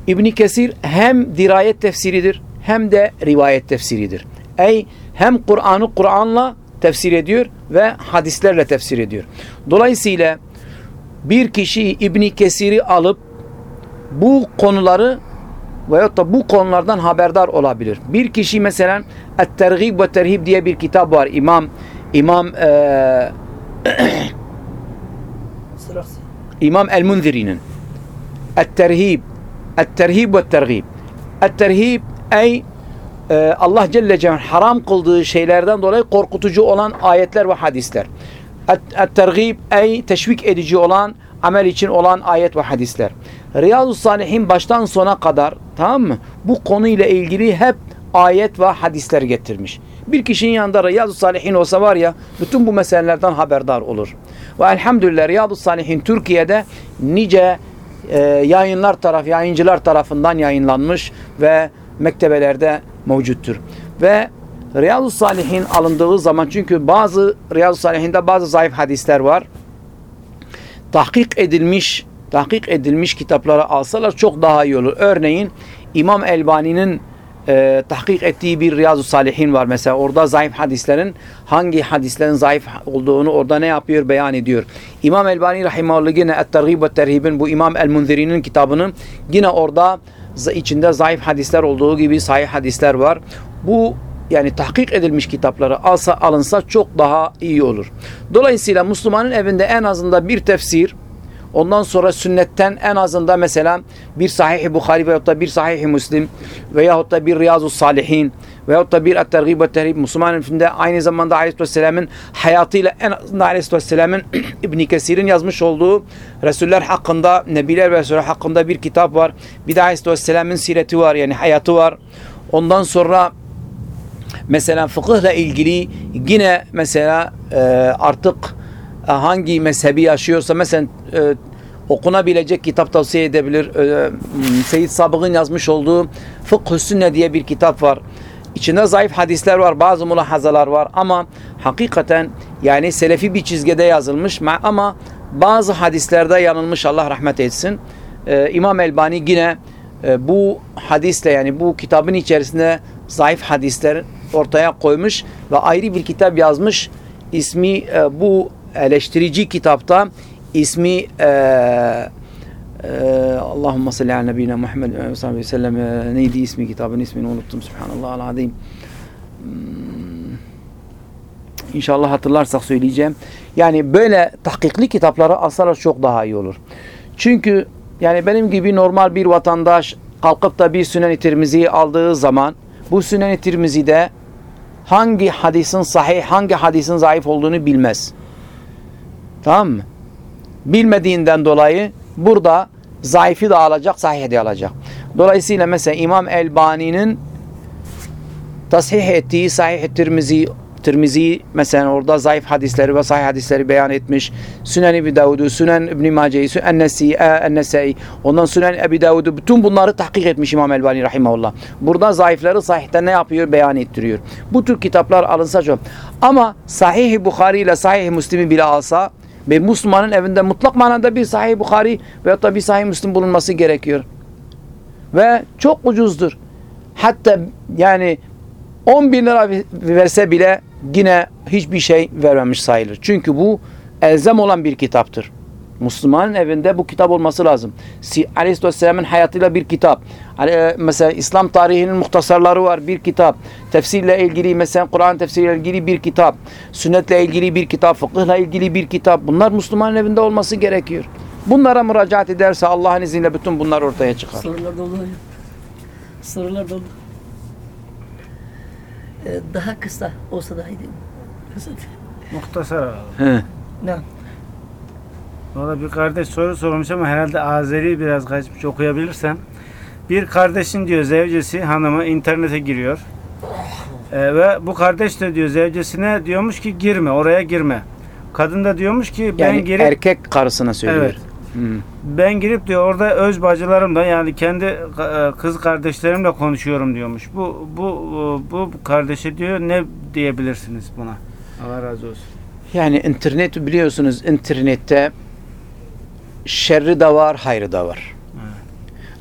İbni Kesir hem dirayet tefsiridir hem de rivayet tefsiridir. Ey hem Kur'an'ı Kur'an'la tefsir ediyor ve hadislerle tefsir ediyor. Dolayısıyla bir kişi İbni Kesir'i alıp bu konuları veyahut da bu konulardan haberdar olabilir. Bir kişi mesela Et-Tergib ve Terhib diye bir kitap var. İmam İmam Sırası. İmam El-Munziri'nin Et-Terhib Et-Terhib ve Tergib Et-Terhib ey e, Allah Celle Celaluhu haram kıldığı şeylerden dolayı korkutucu olan ayetler ve hadisler. Et- Et-Tergib ey teşvik edici olan amel için olan ayet ve hadisler. Riyadu Salihin baştan sona kadar tamam mı? Bu konuyla ilgili hep ayet ve hadisler getirmiş. Bir kişinin yanında Riyadu Salihin olsa var ya bütün bu meselelerden haberdar olur. Ve elhamdülillah Riyadu Salihin Türkiye'de nice e, yayınlar taraf, yayıncılar tarafından yayınlanmış ve mektebelerde mevcuttur. Ve Riyadu Salihin alındığı zaman çünkü bazı Riyadu Salihin'de bazı zayıf hadisler var. Tahkik edilmiş tahkik edilmiş kitapları alsalar çok daha iyi olur. Örneğin İmam Elbani'nin e, tahkik ettiği bir Riyazu Salihin var mesela. Orada zayıf hadislerin hangi hadislerin zayıf olduğunu orada ne yapıyor beyan ediyor. İmam Elbani Rahimahullah yine Et-Tergib ve Terhib'in bu İmam El-Munziri'nin kitabının yine orada içinde zayıf hadisler olduğu gibi sahih hadisler var. Bu yani tahkik edilmiş kitapları alsa alınsa çok daha iyi olur. Dolayısıyla Müslümanın evinde en azından bir tefsir Ondan sonra sünnetten en azından mesela bir Sahih-i Bukhari veyahut da bir Sahih-i Müslim veyahut da bir Riyazu Salihin Veyahut da bir At-Tergib ve Tehrib Müslümanın filmde aynı zamanda Aleyhisselam'ın hayatıyla en azından Aleyhisselam'ın <clears throat> İbn Kesir'in yazmış olduğu Resuller hakkında, Nebiler ve Resuller hakkında bir kitap var. Bir de Aleyhisselam'ın sireti var yani hayatı var. Ondan sonra mesela fıkıhla ilgili yine mesela e, artık hangi mezhebi yaşıyorsa mesela e, okunabilecek kitap tavsiye edebilir. E, Seyyid Sabık'ın yazmış olduğu Fıkhü Sünne diye bir kitap var. İçinde zayıf hadisler var, bazı mulahazalar var ama hakikaten yani selefi bir çizgide yazılmış Ma- ama bazı hadislerde yanılmış Allah rahmet etsin. E, İmam Elbani yine e, bu hadisle yani bu kitabın içerisinde zayıf hadisler ortaya koymuş ve ayrı bir kitap yazmış. İsmi e, bu eleştirici kitapta ismi e, e, Allahümme salli ala nebine Muhammed aleyhi ve sellem e, neydi ismi kitabın ismini unuttum subhanallah al-azim Hmm. İnşallah hatırlarsak söyleyeceğim. Yani böyle tahkikli kitapları alsalar çok daha iyi olur. Çünkü yani benim gibi normal bir vatandaş kalkıp da bir Sünen-i Tirmizi'yi aldığı zaman bu Sünen-i Tirmizi'de hangi hadisin sahih, hangi hadisin zayıf olduğunu bilmez. Tamam mı? Bilmediğinden dolayı burada zayıfı da alacak, sahihi de alacak. Dolayısıyla mesela İmam Elbani'nin tasih ettiği Sahih Tirmizi Tirmizi mesela orada zayıf hadisleri ve sahih hadisleri beyan etmiş. Sünen Ebi Davud'u, Sünen İbn Mace'yi, Sünen Nesi, Nesai, ondan Sünen Ebi Davud'u bütün bunları tahkik etmiş İmam Elbani rahimahullah. Burada zayıfları sahihte ne yapıyor? Beyan ettiriyor. Bu tür kitaplar alınsa çok. Ama Sahih Bukhari ile Sahih Müslim'i bile alsa ve Müslümanın evinde mutlak manada bir Sahih Bukhari veyahut da bir Sahih Müslim bulunması gerekiyor. Ve çok ucuzdur. Hatta yani 10 bin lira verse bile yine hiçbir şey vermemiş sayılır. Çünkü bu elzem olan bir kitaptır. Müslümanın evinde bu kitap olması lazım. Aleyhisselam'ın hayatıyla bir kitap. Mesela İslam tarihinin muhtasarları var bir kitap. Tefsirle ilgili mesela Kur'an tefsiriyle ilgili bir kitap. Sünnetle ilgili bir kitap. Fıkıhla ilgili bir kitap. Bunlar Müslümanın evinde olması gerekiyor. Bunlara müracaat ederse Allah'ın izniyle bütün bunlar ortaya çıkar. Sorular dolu. Sorular dolu. Ee, daha kısa olsa daha iyi değil mi? Kısa. Muhtasar. He. Ne? Valla bir kardeş soru sormuş ama herhalde Azeri biraz kaçmış okuyabilirsem. Bir kardeşin diyor zevcesi hanımı internete giriyor. Ee, ve bu kardeş de diyor zevcesine diyormuş ki girme oraya girme. Kadın da diyormuş ki ben Yani girip erkek karısına söylüyor. Evet. Hmm. ben girip diyor orada öz bacılarımla yani kendi e, kız kardeşlerimle konuşuyorum diyormuş. Bu bu bu kardeşe diyor ne diyebilirsiniz buna? Allah razı olsun. Yani internet biliyorsunuz internette şerri de var, hayrı da var.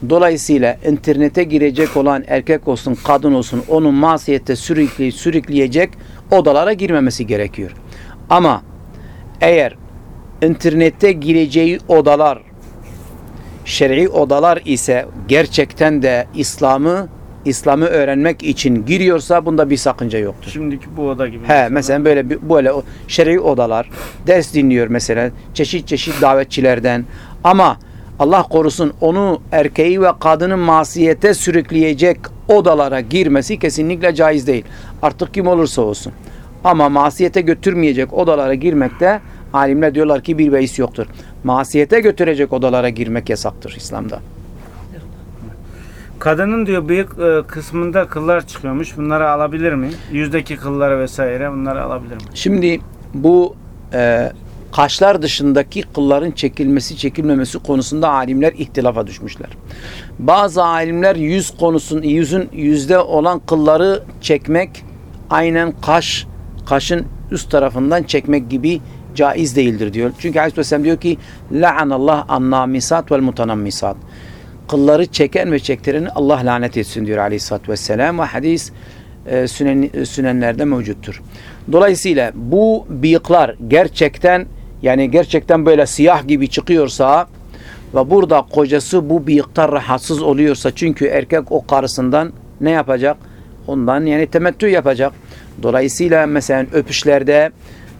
Dolayısıyla internete girecek olan erkek olsun, kadın olsun onun masiyette sürekli sürükleyecek odalara girmemesi gerekiyor. Ama eğer internette gireceği odalar şer'i odalar ise gerçekten de İslam'ı İslam'ı öğrenmek için giriyorsa bunda bir sakınca yoktur. Şimdiki bu oda gibi. He mesela böyle bir- böyle o şer'i odalar ders dinliyor mesela çeşit çeşit davetçilerden ama Allah korusun onu erkeği ve kadını masiyete sürükleyecek odalara girmesi kesinlikle caiz değil. Artık kim olursa olsun. Ama masiyete götürmeyecek odalara girmekte alimler diyorlar ki bir beis yoktur. Masiyete götürecek odalara girmek yasaktır İslam'da. Kadının diyor bıyık e, kısmında kıllar çıkıyormuş. Bunları alabilir mi? Yüzdeki kılları vesaire bunları alabilir mi? Şimdi bu e, kaşlar dışındaki kılların çekilmesi çekilmemesi konusunda alimler ihtilafa düşmüşler. Bazı alimler yüz konusun yüzün yüzde olan kılları çekmek aynen kaş kaşın üst tarafından çekmek gibi caiz değildir diyor. Çünkü Aleyhisselam diyor ki la'anallah annamisat vel mutanammisat. Kılları çeken ve çektireni Allah lanet etsin diyor Aleyhisselatü Vesselam ve hadis e, sünen, sünenlerde mevcuttur. Dolayısıyla bu bıyıklar gerçekten yani gerçekten böyle siyah gibi çıkıyorsa ve burada kocası bu bıyıktan rahatsız oluyorsa çünkü erkek o karısından ne yapacak? Ondan yani temettü yapacak. Dolayısıyla mesela öpüşlerde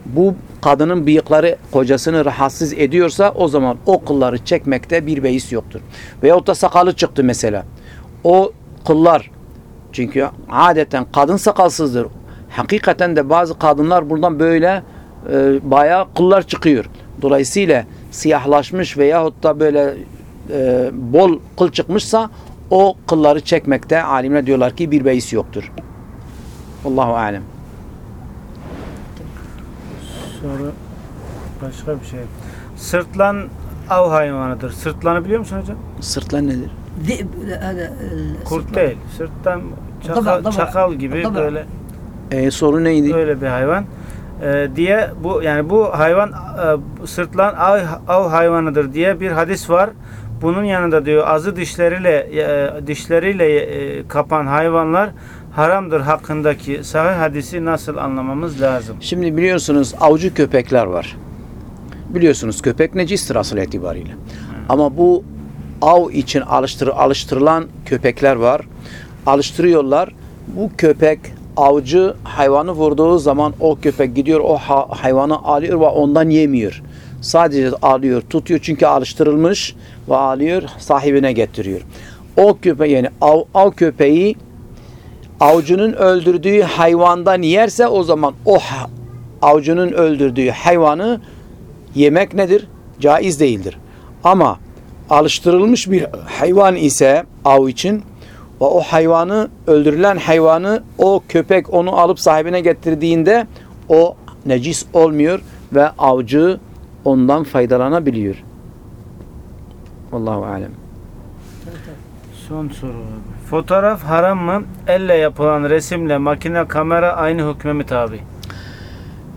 bu kadının bıyıkları kocasını rahatsız ediyorsa o zaman o kılları çekmekte bir beis yoktur. Veyahut da sakalı çıktı mesela. O kıllar Çünkü adeten kadın sakalsızdır. Hakikaten de bazı kadınlar buradan böyle e, bayağı kıllar çıkıyor. Dolayısıyla siyahlaşmış veyahut da böyle e, bol kıl çıkmışsa o kılları çekmekte alimler diyorlar ki bir beis yoktur. Allahu alem. Soru başka bir şey. Sırtlan av hayvanıdır. Sırtlanı biliyor musun hocam? Sırtlan nedir? ذئب هذا ال- Kurt değil. Sırtlan çakal, Daba, daba. çakal gibi Daba. böyle E, soru neydi? öyle bir hayvan. Ee, diye bu yani bu hayvan e, sırtlan av, av hayvanıdır diye bir hadis var. Bunun yanında diyor azı dişleriyle e, dişleriyle e, kapan hayvanlar haramdır hakkındaki sahih hadisi nasıl anlamamız lazım? Şimdi biliyorsunuz avcı köpekler var. Biliyorsunuz köpek necistir asıl itibariyle. Ama bu av için alıştır, alıştırılan köpekler var. Alıştırıyorlar. Bu köpek avcı hayvanı vurduğu zaman o köpek gidiyor o ha- hayvanı alıyor ve ondan yemiyor. Sadece alıyor, tutuyor çünkü alıştırılmış ve alıyor sahibine getiriyor. O köpek yani av, av köpeği avcının öldürdüğü hayvandan yerse o zaman o avcının öldürdüğü hayvanı yemek nedir? Caiz değildir. Ama alıştırılmış bir hayvan ise av için ve o hayvanı öldürülen hayvanı o köpek onu alıp sahibine getirdiğinde o necis olmuyor ve avcı ondan faydalanabiliyor. Allahu alem. Son soru. Fotoğraf haram mı? Elle yapılan resimle makine kamera aynı hükme mi tabi?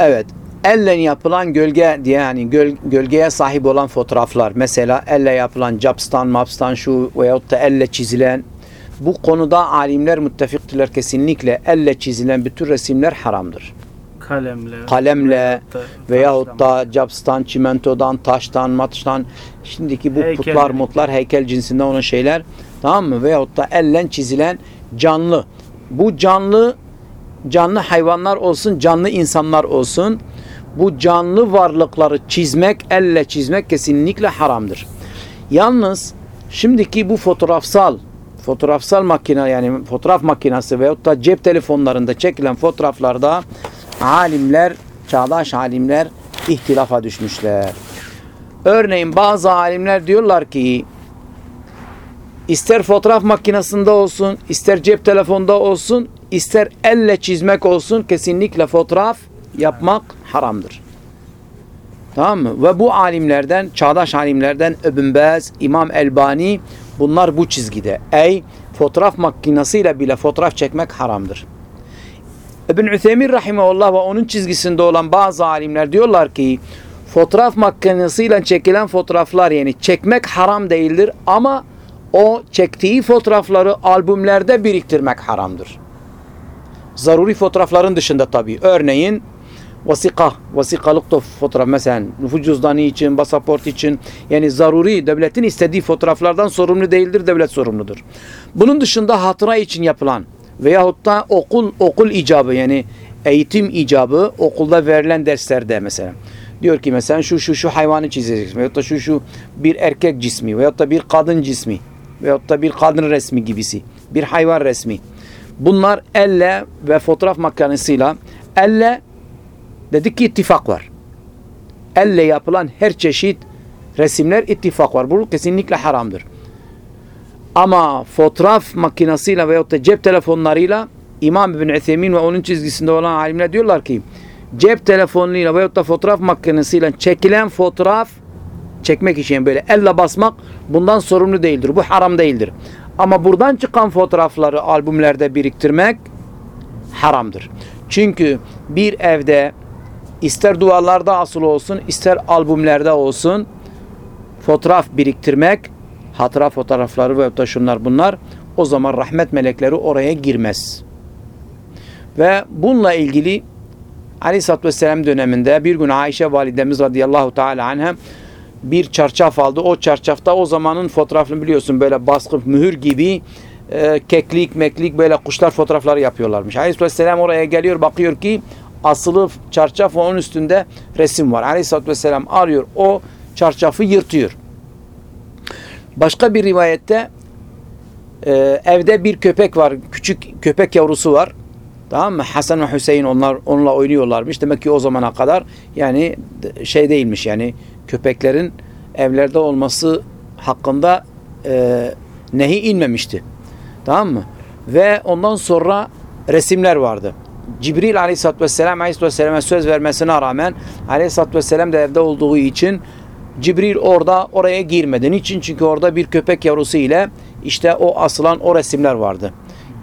Evet. Elle yapılan gölge diye yani göl- gölgeye sahip olan fotoğraflar. Mesela elle yapılan capstan, mapstan şu veyahut da elle çizilen bu konuda alimler müttefiktiler kesinlikle elle çizilen bütün resimler haramdır. Kalemle. Kalemle veyahut da capstan, çimentodan, taştan, matıştan şimdiki bu Heykel putlar, mutlar, heykel cinsinden olan şeyler tamam mı? Veyahut da ellen çizilen canlı. Bu canlı canlı hayvanlar olsun, canlı insanlar olsun. Bu canlı varlıkları çizmek, elle çizmek kesinlikle haramdır. Yalnız şimdiki bu fotoğrafsal fotoğrafsal makine yani fotoğraf makinesi veyahut da cep telefonlarında çekilen fotoğraflarda alimler, çağdaş alimler ihtilafa düşmüşler. Örneğin bazı alimler diyorlar ki ister fotoğraf makinesinde olsun, ister cep telefonda olsun, ister elle çizmek olsun kesinlikle fotoğraf yapmak haramdır. Tamam mı? Ve bu alimlerden, çağdaş alimlerden Baz, İmam Elbani bunlar bu çizgide. Ey fotoğraf makinesiyle bile fotoğraf çekmek haramdır. İbn Üthemin rahimehullah ve onun çizgisinde olan bazı alimler diyorlar ki fotoğraf makinesiyle çekilen fotoğraflar yani çekmek haram değildir ama o çektiği fotoğrafları albümlerde biriktirmek haramdır. Zaruri fotoğrafların dışında tabii. Örneğin vasika, vasikalık da fotoğraf mesela nüfus cüzdanı için, pasaport için yani zaruri devletin istediği fotoğraflardan sorumlu değildir, devlet sorumludur. Bunun dışında hatıra için yapılan veyahut da okul okul icabı yani eğitim icabı okulda verilen derslerde mesela. Diyor ki mesela şu şu şu hayvanı çizeceksin veyahut da şu şu bir erkek cismi veyahut da bir kadın cismi veyahut da bir kadın resmi gibisi. Bir hayvan resmi. Bunlar elle ve fotoğraf makinesiyle elle dedik ki ittifak var. Elle yapılan her çeşit resimler ittifak var. Bu kesinlikle haramdır. Ama fotoğraf makinesiyle veyahut da cep telefonlarıyla İmam İbn Üthemin ve onun çizgisinde olan alimler diyorlar ki cep telefonuyla veyahut da fotoğraf makinesiyle çekilen fotoğraf çekmek için böyle elle basmak bundan sorumlu değildir. Bu haram değildir. Ama buradan çıkan fotoğrafları albümlerde biriktirmek haramdır. Çünkü bir evde ister duvarlarda asılı olsun ister albümlerde olsun fotoğraf biriktirmek hatıra fotoğrafları ve da şunlar bunlar o zaman rahmet melekleri oraya girmez. Ve bununla ilgili Aleyhisselatü Vesselam döneminde bir gün Ayşe validemiz radıyallahu teala anha bir çarşaf aldı. O çarşafta o zamanın fotoğrafını biliyorsun böyle baskı mühür gibi e, keklik meklik böyle kuşlar fotoğrafları yapıyorlarmış. Aleyhisselatü Vesselam oraya geliyor bakıyor ki asılı çarşaf ve onun üstünde resim var. Aleyhisselatü Vesselam arıyor o çarşafı yırtıyor. Başka bir rivayette Ee, evde bir köpek var. Küçük köpek yavrusu var. Tamam mı? Hasan ve Hüseyin onlar onunla oynuyorlarmış. Demek ki o zamana kadar yani şey değilmiş yani köpeklerin evlerde olması hakkında e, nehi inmemişti. Tamam mı? Ve ondan sonra resimler vardı. Cibril aleyhissalatü vesselam aleyhissalatü söz vermesine rağmen aleyhissalatü vesselam da evde olduğu için Cibril orada oraya girmedi. Niçin? Çünkü orada bir köpek yavrusu ile işte o asılan o resimler vardı.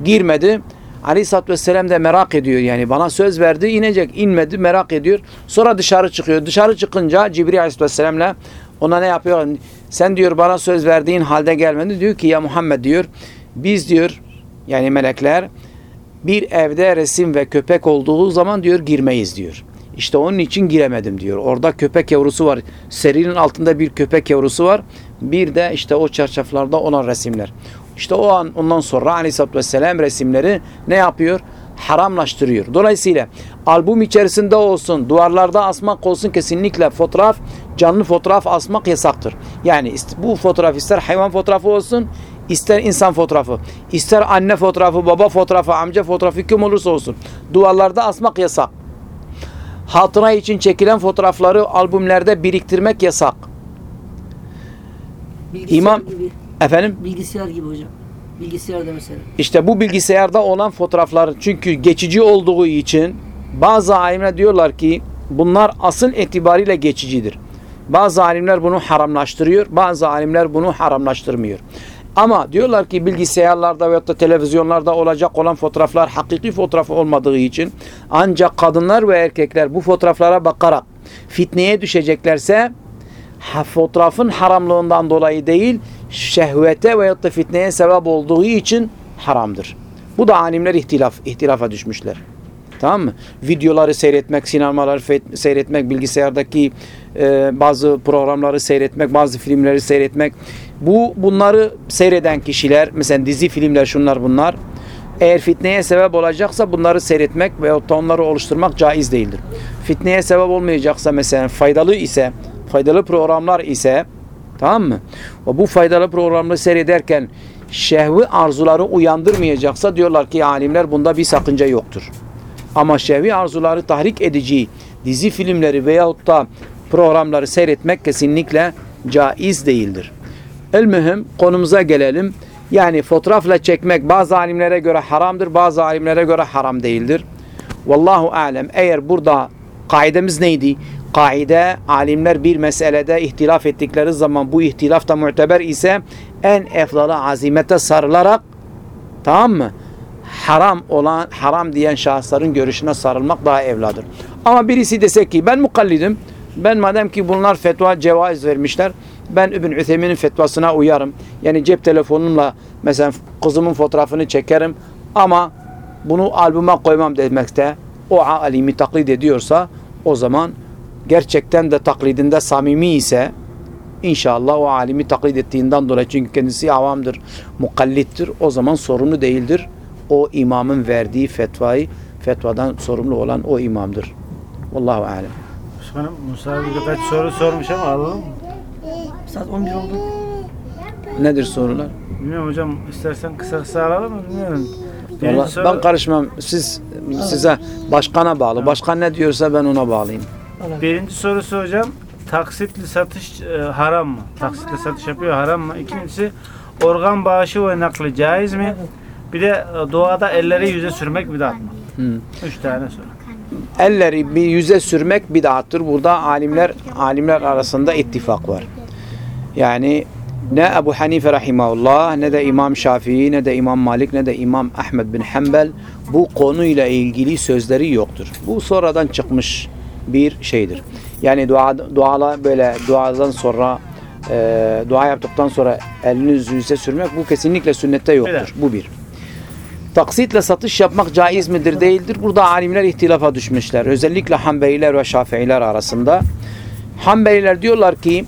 Girmedi. Aleyhisselatü Vesselam da merak ediyor yani bana söz verdi inecek inmedi merak ediyor. Sonra dışarı çıkıyor. Dışarı çıkınca Cibril Aleyhisselatü Vesselam'la ona ne yapıyor? Sen diyor bana söz verdiğin halde gelmedi. Diyor ki ya Muhammed diyor biz diyor yani melekler bir evde resim ve köpek olduğu zaman diyor girmeyiz diyor. İşte onun için giremedim diyor. Orada köpek yavrusu var. Serinin altında bir köpek yavrusu var. Bir de işte o çarşaflarda olan resimler. İşte o an ondan sonra Aleyhisselatü Vesselam resimleri ne yapıyor? Haramlaştırıyor. Dolayısıyla albüm içerisinde olsun, duvarlarda asmak olsun kesinlikle fotoğraf, canlı fotoğraf asmak yasaktır. Yani bu fotoğraf ister hayvan fotoğrafı olsun, ister insan fotoğrafı, ister anne fotoğrafı, baba fotoğrafı, amca fotoğrafı kim olursa olsun. Duvarlarda asmak yasak. Hatıra için çekilen fotoğrafları albümlerde biriktirmek yasak. Bilgisayar İmam- gibi. Efendim? Bilgisayar gibi hocam. Bilgisayarda mesela. İşte bu bilgisayarda olan fotoğraflar çünkü geçici olduğu için bazı alimler diyorlar ki bunlar asıl itibariyle geçicidir. Bazı alimler bunu haramlaştırıyor, bazı alimler bunu haramlaştırmıyor. Ama diyorlar ki bilgisayarlarda veyahut da televizyonlarda olacak olan fotoğraflar hakiki fotoğraf olmadığı için ancak kadınlar ve erkekler bu fotoğraflara bakarak fitneye düşeceklerse fotoğrafın haramlığından dolayı değil, şehvete veyahut da fitneye sebep olduğu için haramdır. Bu da alimler ihtilaf, ihtilafa düşmüşler. Tamam mı? Videoları seyretmek, sinemaları seyretmek, bilgisayardaki e, bazı programları seyretmek, bazı filmleri seyretmek. Bu bunları seyreden kişiler, mesela dizi filmler şunlar bunlar. Eğer fitneye sebep olacaksa bunları seyretmek veyahut da onları oluşturmak caiz değildir. Fitneye sebep olmayacaksa mesela faydalı ise, faydalı programlar ise tamam mı? O bu faydalı programları seyrederken şehvi arzuları uyandırmayacaksa diyorlar ki alimler bunda bir sakınca yoktur. Ama şehvi arzuları tahrik edici dizi filmleri veyahut da programları seyretmek kesinlikle caiz değildir. El mühim konumuza gelelim. Yani fotoğrafla çekmek bazı alimlere göre haramdır, bazı alimlere göre haram değildir. Vallahu alem. Eğer burada kaidemiz neydi? Kaide alimler bir meselede ihtilaf ettikleri zaman bu ihtilaf da muteber ise en efdala azimete sarılarak tamam mı? Haram olan, haram diyen şahısların görüşüne sarılmak daha evladır. Ama birisi dese ki ben mukallidim. Ben madem ki bunlar fetva cevaiz vermişler. Ben İbn Ütheymin'in fetvasına uyarım. Yani cep telefonumla mesela kızımın fotoğrafını çekerim ama bunu albüme koymam demekte o alimi taklit ediyorsa o zaman gerçekten de taklidinde samimi ise İnşallah o alimi taklit ettiğinden dolayı çünkü kendisi avamdır, mukallittir. O zaman sorunu değildir. O imamın verdiği fetvayı fetvadan sorumlu olan o imamdır. Vallahu alem. Başkanım Musa abi birkaç soru sormuş ama alalım mı? Saat 11 oldu. Nedir sorular? Bilmiyorum hocam istersen kısa kısa alalım mı bilmiyorum. Vallahi soru- ben karışmam. Siz size başkana bağlı. Başkan ne diyorsa ben ona bağlıyım. Birinci sorusu hocam taksitli satış e, haram mı? Taksitle satış yapıyor haram mı? İkincisi organ bağışı ve nakli caiz mi? Bir de e, doğada elleri yüze sürmek bidat mı? Hı. Üç tane soru. elleri bir yüze sürmek bid'attır. Burada alimler alimler arasında ittifak var. Yani ne Ebu Hanife rahimahullah ne de İmam Şafii ne de İmam Malik ne de İmam Ahmed bin Hanbel bu konuyla ilgili sözleri yoktur. Bu sonradan çıkmış bir şeydir. Yani dua duala böyle duadan sonra e, dua yaptıktan sonra elini yüze sürmek bu kesinlikle sünnette yoktur. Evet. Bu bir. Taksitle satış yapmak caiz midir değildir? Burada alimler ihtilafa düşmüşler. Özellikle Hanbeliler ve Şafiiler arasında. Hanbeliler diyorlar ki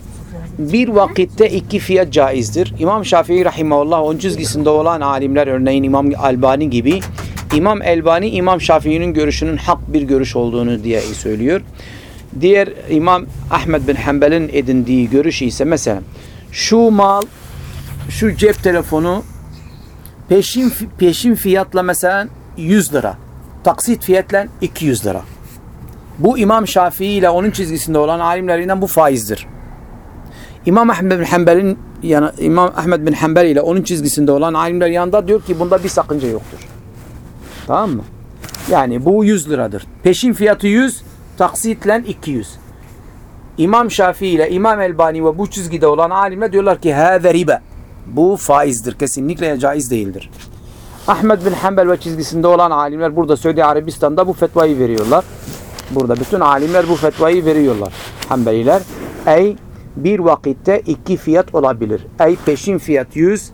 bir vakitte iki fiyat caizdir. İmam Şafii rahimahullah 10 çizgisinde olan alimler örneğin İmam Albani gibi İmam Elbani İmam Şafii'nin görüşünün hak bir görüş olduğunu diye söylüyor. Diğer İmam Ahmed bin Hanbel'in edindiği görüş ise mesela şu mal şu cep telefonu peşin peşin fiyatla mesela 100 lira. Taksit fiyatla 200 lira. Bu İmam Şafii ile onun çizgisinde olan alimlerinden bu faizdir. İmam Ahmed bin Hanbel'in yani İmam Ahmed bin Hanbel ile onun çizgisinde olan alimler yanında diyor ki bunda bir sakınca yoktur. Tamam mı? Yani bu 100 liradır. Peşin fiyatı 100, taksitle 200. İmam Şafii ile İmam Elbani ve bu çizgide olan alimler diyorlar ki hâze ribe. Bu faizdir. Kesinlikle caiz değildir. Ahmed bin Hanbel ve çizgisinde olan alimler burada Suudi Arabistan'da bu fetvayı veriyorlar. Burada bütün alimler bu fetvayı veriyorlar. Hanbeliler. Ey bir vakitte iki fiyat olabilir. Ey peşin fiyat 100,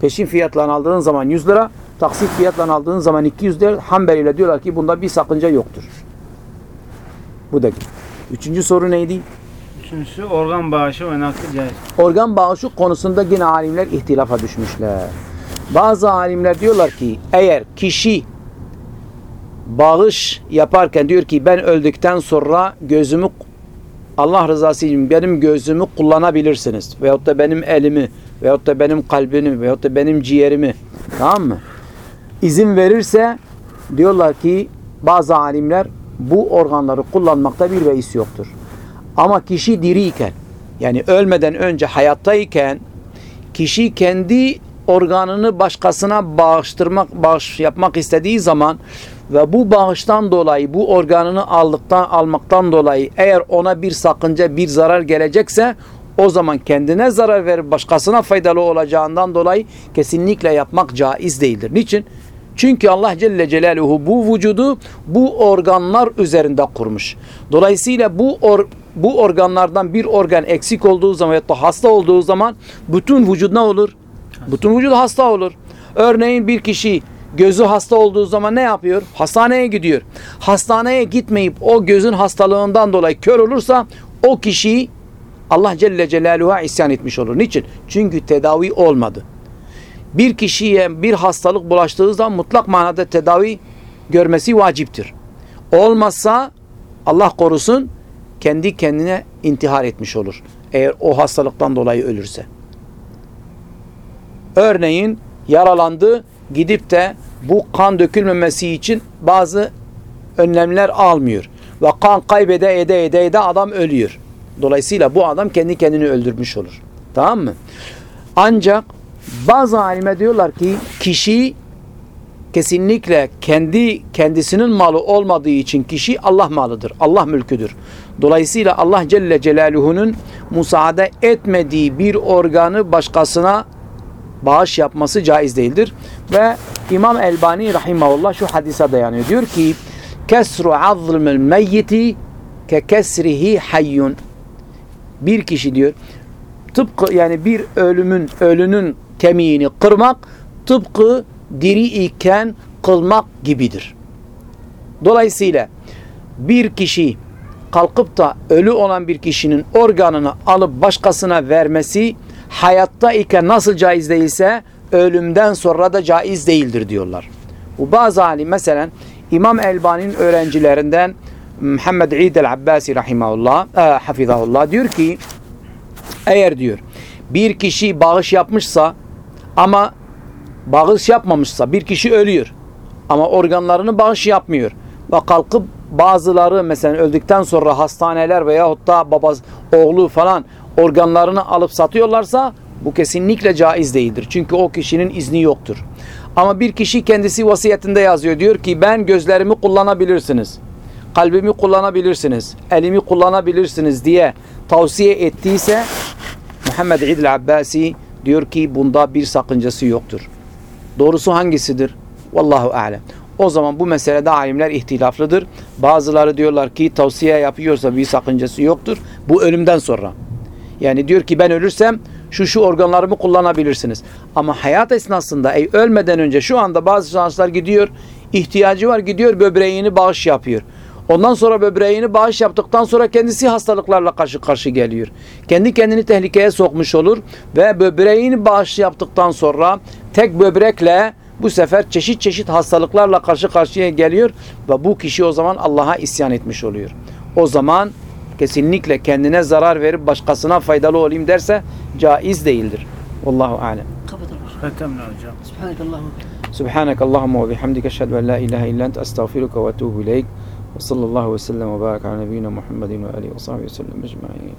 peşin fiyatla aldığın zaman 100 lira, taksit fiyatla aldığın zaman 200 lira. Hanbeliler diyorlar ki bunda bir sakınca yoktur. Bu da. Üçüncü soru neydi? Üçüncüsü organ bağışı ve nakli caiz. Organ bağışı konusunda yine alimler ihtilafa düşmüşler. Bazı alimler diyorlar ki eğer kişi bağış yaparken diyor ki ben öldükten sonra gözümü Allah rızası için benim gözümü kullanabilirsiniz. Veyahut da benim elimi veyahut da benim kalbimi veyahut da benim ciğerimi tamam mı? İzin verirse diyorlar ki bazı alimler bu organları kullanmakta bir beis yoktur. Ama kişi diriyken yani ölmeden önce hayattayken kişi kendi organını başkasına bağıştırmak, bağış yapmak istediği zaman ve bu bağıştan dolayı bu organını aldıktan almaktan dolayı eğer ona bir sakınca bir zarar gelecekse o zaman kendine zarar verip başkasına faydalı olacağından dolayı kesinlikle yapmak caiz değildir. Niçin? Çünkü Allah Celle Celaluhu bu vücudu bu organlar üzerinde kurmuş. Dolayısıyla bu or, bu organlardan bir organ eksik olduğu zaman ya da hasta olduğu zaman bütün vücut ne olur? Bütün vücut hasta olur. Örneğin bir kişi gözü hasta olduğu zaman ne yapıyor? Hastaneye gidiyor. Hastaneye gitmeyip o gözün hastalığından dolayı kör olursa o kişi Allah Celle Celaluhu'ya isyan etmiş olur. Niçin? Çünkü tedavi olmadı. Bir kişiye bir hastalık bulaştığı zaman mutlak manada tedavi görmesi vaciptir. Olmazsa Allah korusun kendi kendine intihar etmiş olur. Eğer o hastalıktan dolayı ölürse. Örneğin yaralandı gidip de bu kan dökülmemesi için bazı önlemler almıyor. Ve kan kaybede ede ede ede adam ölüyor. Dolayısıyla bu adam kendi kendini öldürmüş olur. Tamam mı? Ancak bazı alime diyorlar ki kişi kesinlikle kendi kendisinin malı olmadığı için kişi Allah malıdır. Allah mülküdür. Dolayısıyla Allah Celle Celaluhu'nun müsaade etmediği bir organı başkasına bağış yapması caiz değildir. Ve İmam Elbani rahimahullah şu hadise dayanıyor. Diyor ki kesru azmel meyyiti ke kesrihi hayyun bir kişi diyor tıpkı yani bir ölümün ölünün kemiğini kırmak tıpkı diri iken kılmak gibidir. Dolayısıyla bir kişi kalkıp da ölü olan bir kişinin organını alıp başkasına vermesi hayatta iken nasıl caiz değilse ölümden sonra da caiz değildir diyorlar. Bu bazı alim mesela İmam Elbani'nin öğrencilerinden Muhammed İd el-Abbasi rahimahullah, e, hafizahullah diyor ki eğer diyor bir kişi bağış yapmışsa ama bağış yapmamışsa bir kişi ölüyor ama organlarını bağış yapmıyor ve kalkıp bazıları mesela öldükten sonra hastaneler veyahut da babası, oğlu falan organlarını alıp satıyorlarsa bu kesinlikle caiz değildir. Çünkü o kişinin izni yoktur. Ama bir kişi kendisi vasiyetinde yazıyor. Diyor ki ben gözlerimi kullanabilirsiniz. Kalbimi kullanabilirsiniz. Elimi kullanabilirsiniz diye tavsiye ettiyse Muhammed İdil Abbasi diyor ki bunda bir sakıncası yoktur. Doğrusu hangisidir? Vallahu alem. O zaman bu meselede alimler ihtilaflıdır. Bazıları diyorlar ki tavsiye yapıyorsa bir sakıncası yoktur. Bu ölümden sonra. Yani diyor ki ben ölürsem şu şu organlarımı kullanabilirsiniz. Ama hayat esnasında ey ölmeden önce şu anda bazı şanslar gidiyor, ihtiyacı var gidiyor böbreğini bağış yapıyor. Ondan sonra böbreğini bağış yaptıktan sonra kendisi hastalıklarla karşı karşı geliyor. Kendi kendini tehlikeye sokmuş olur ve böbreğini bağış yaptıktan sonra tek böbrekle bu sefer çeşit çeşit hastalıklarla karşı karşıya geliyor ve bu kişi o zaman Allah'a isyan etmiş oluyor. O zaman kesinlikle kendine zarar verip başkasına faydalı olayım derse caiz değildir. Allahu alem. Kapatalım. Subhanallah. Subhanakallahumma ve bihamdike eşhedü en la ilahe illa ente estağfiruke ve etûbü ileyk. وصلى الله وسلم وبارك على نبينا محمد وآله وصحبه وسلم أجمعين.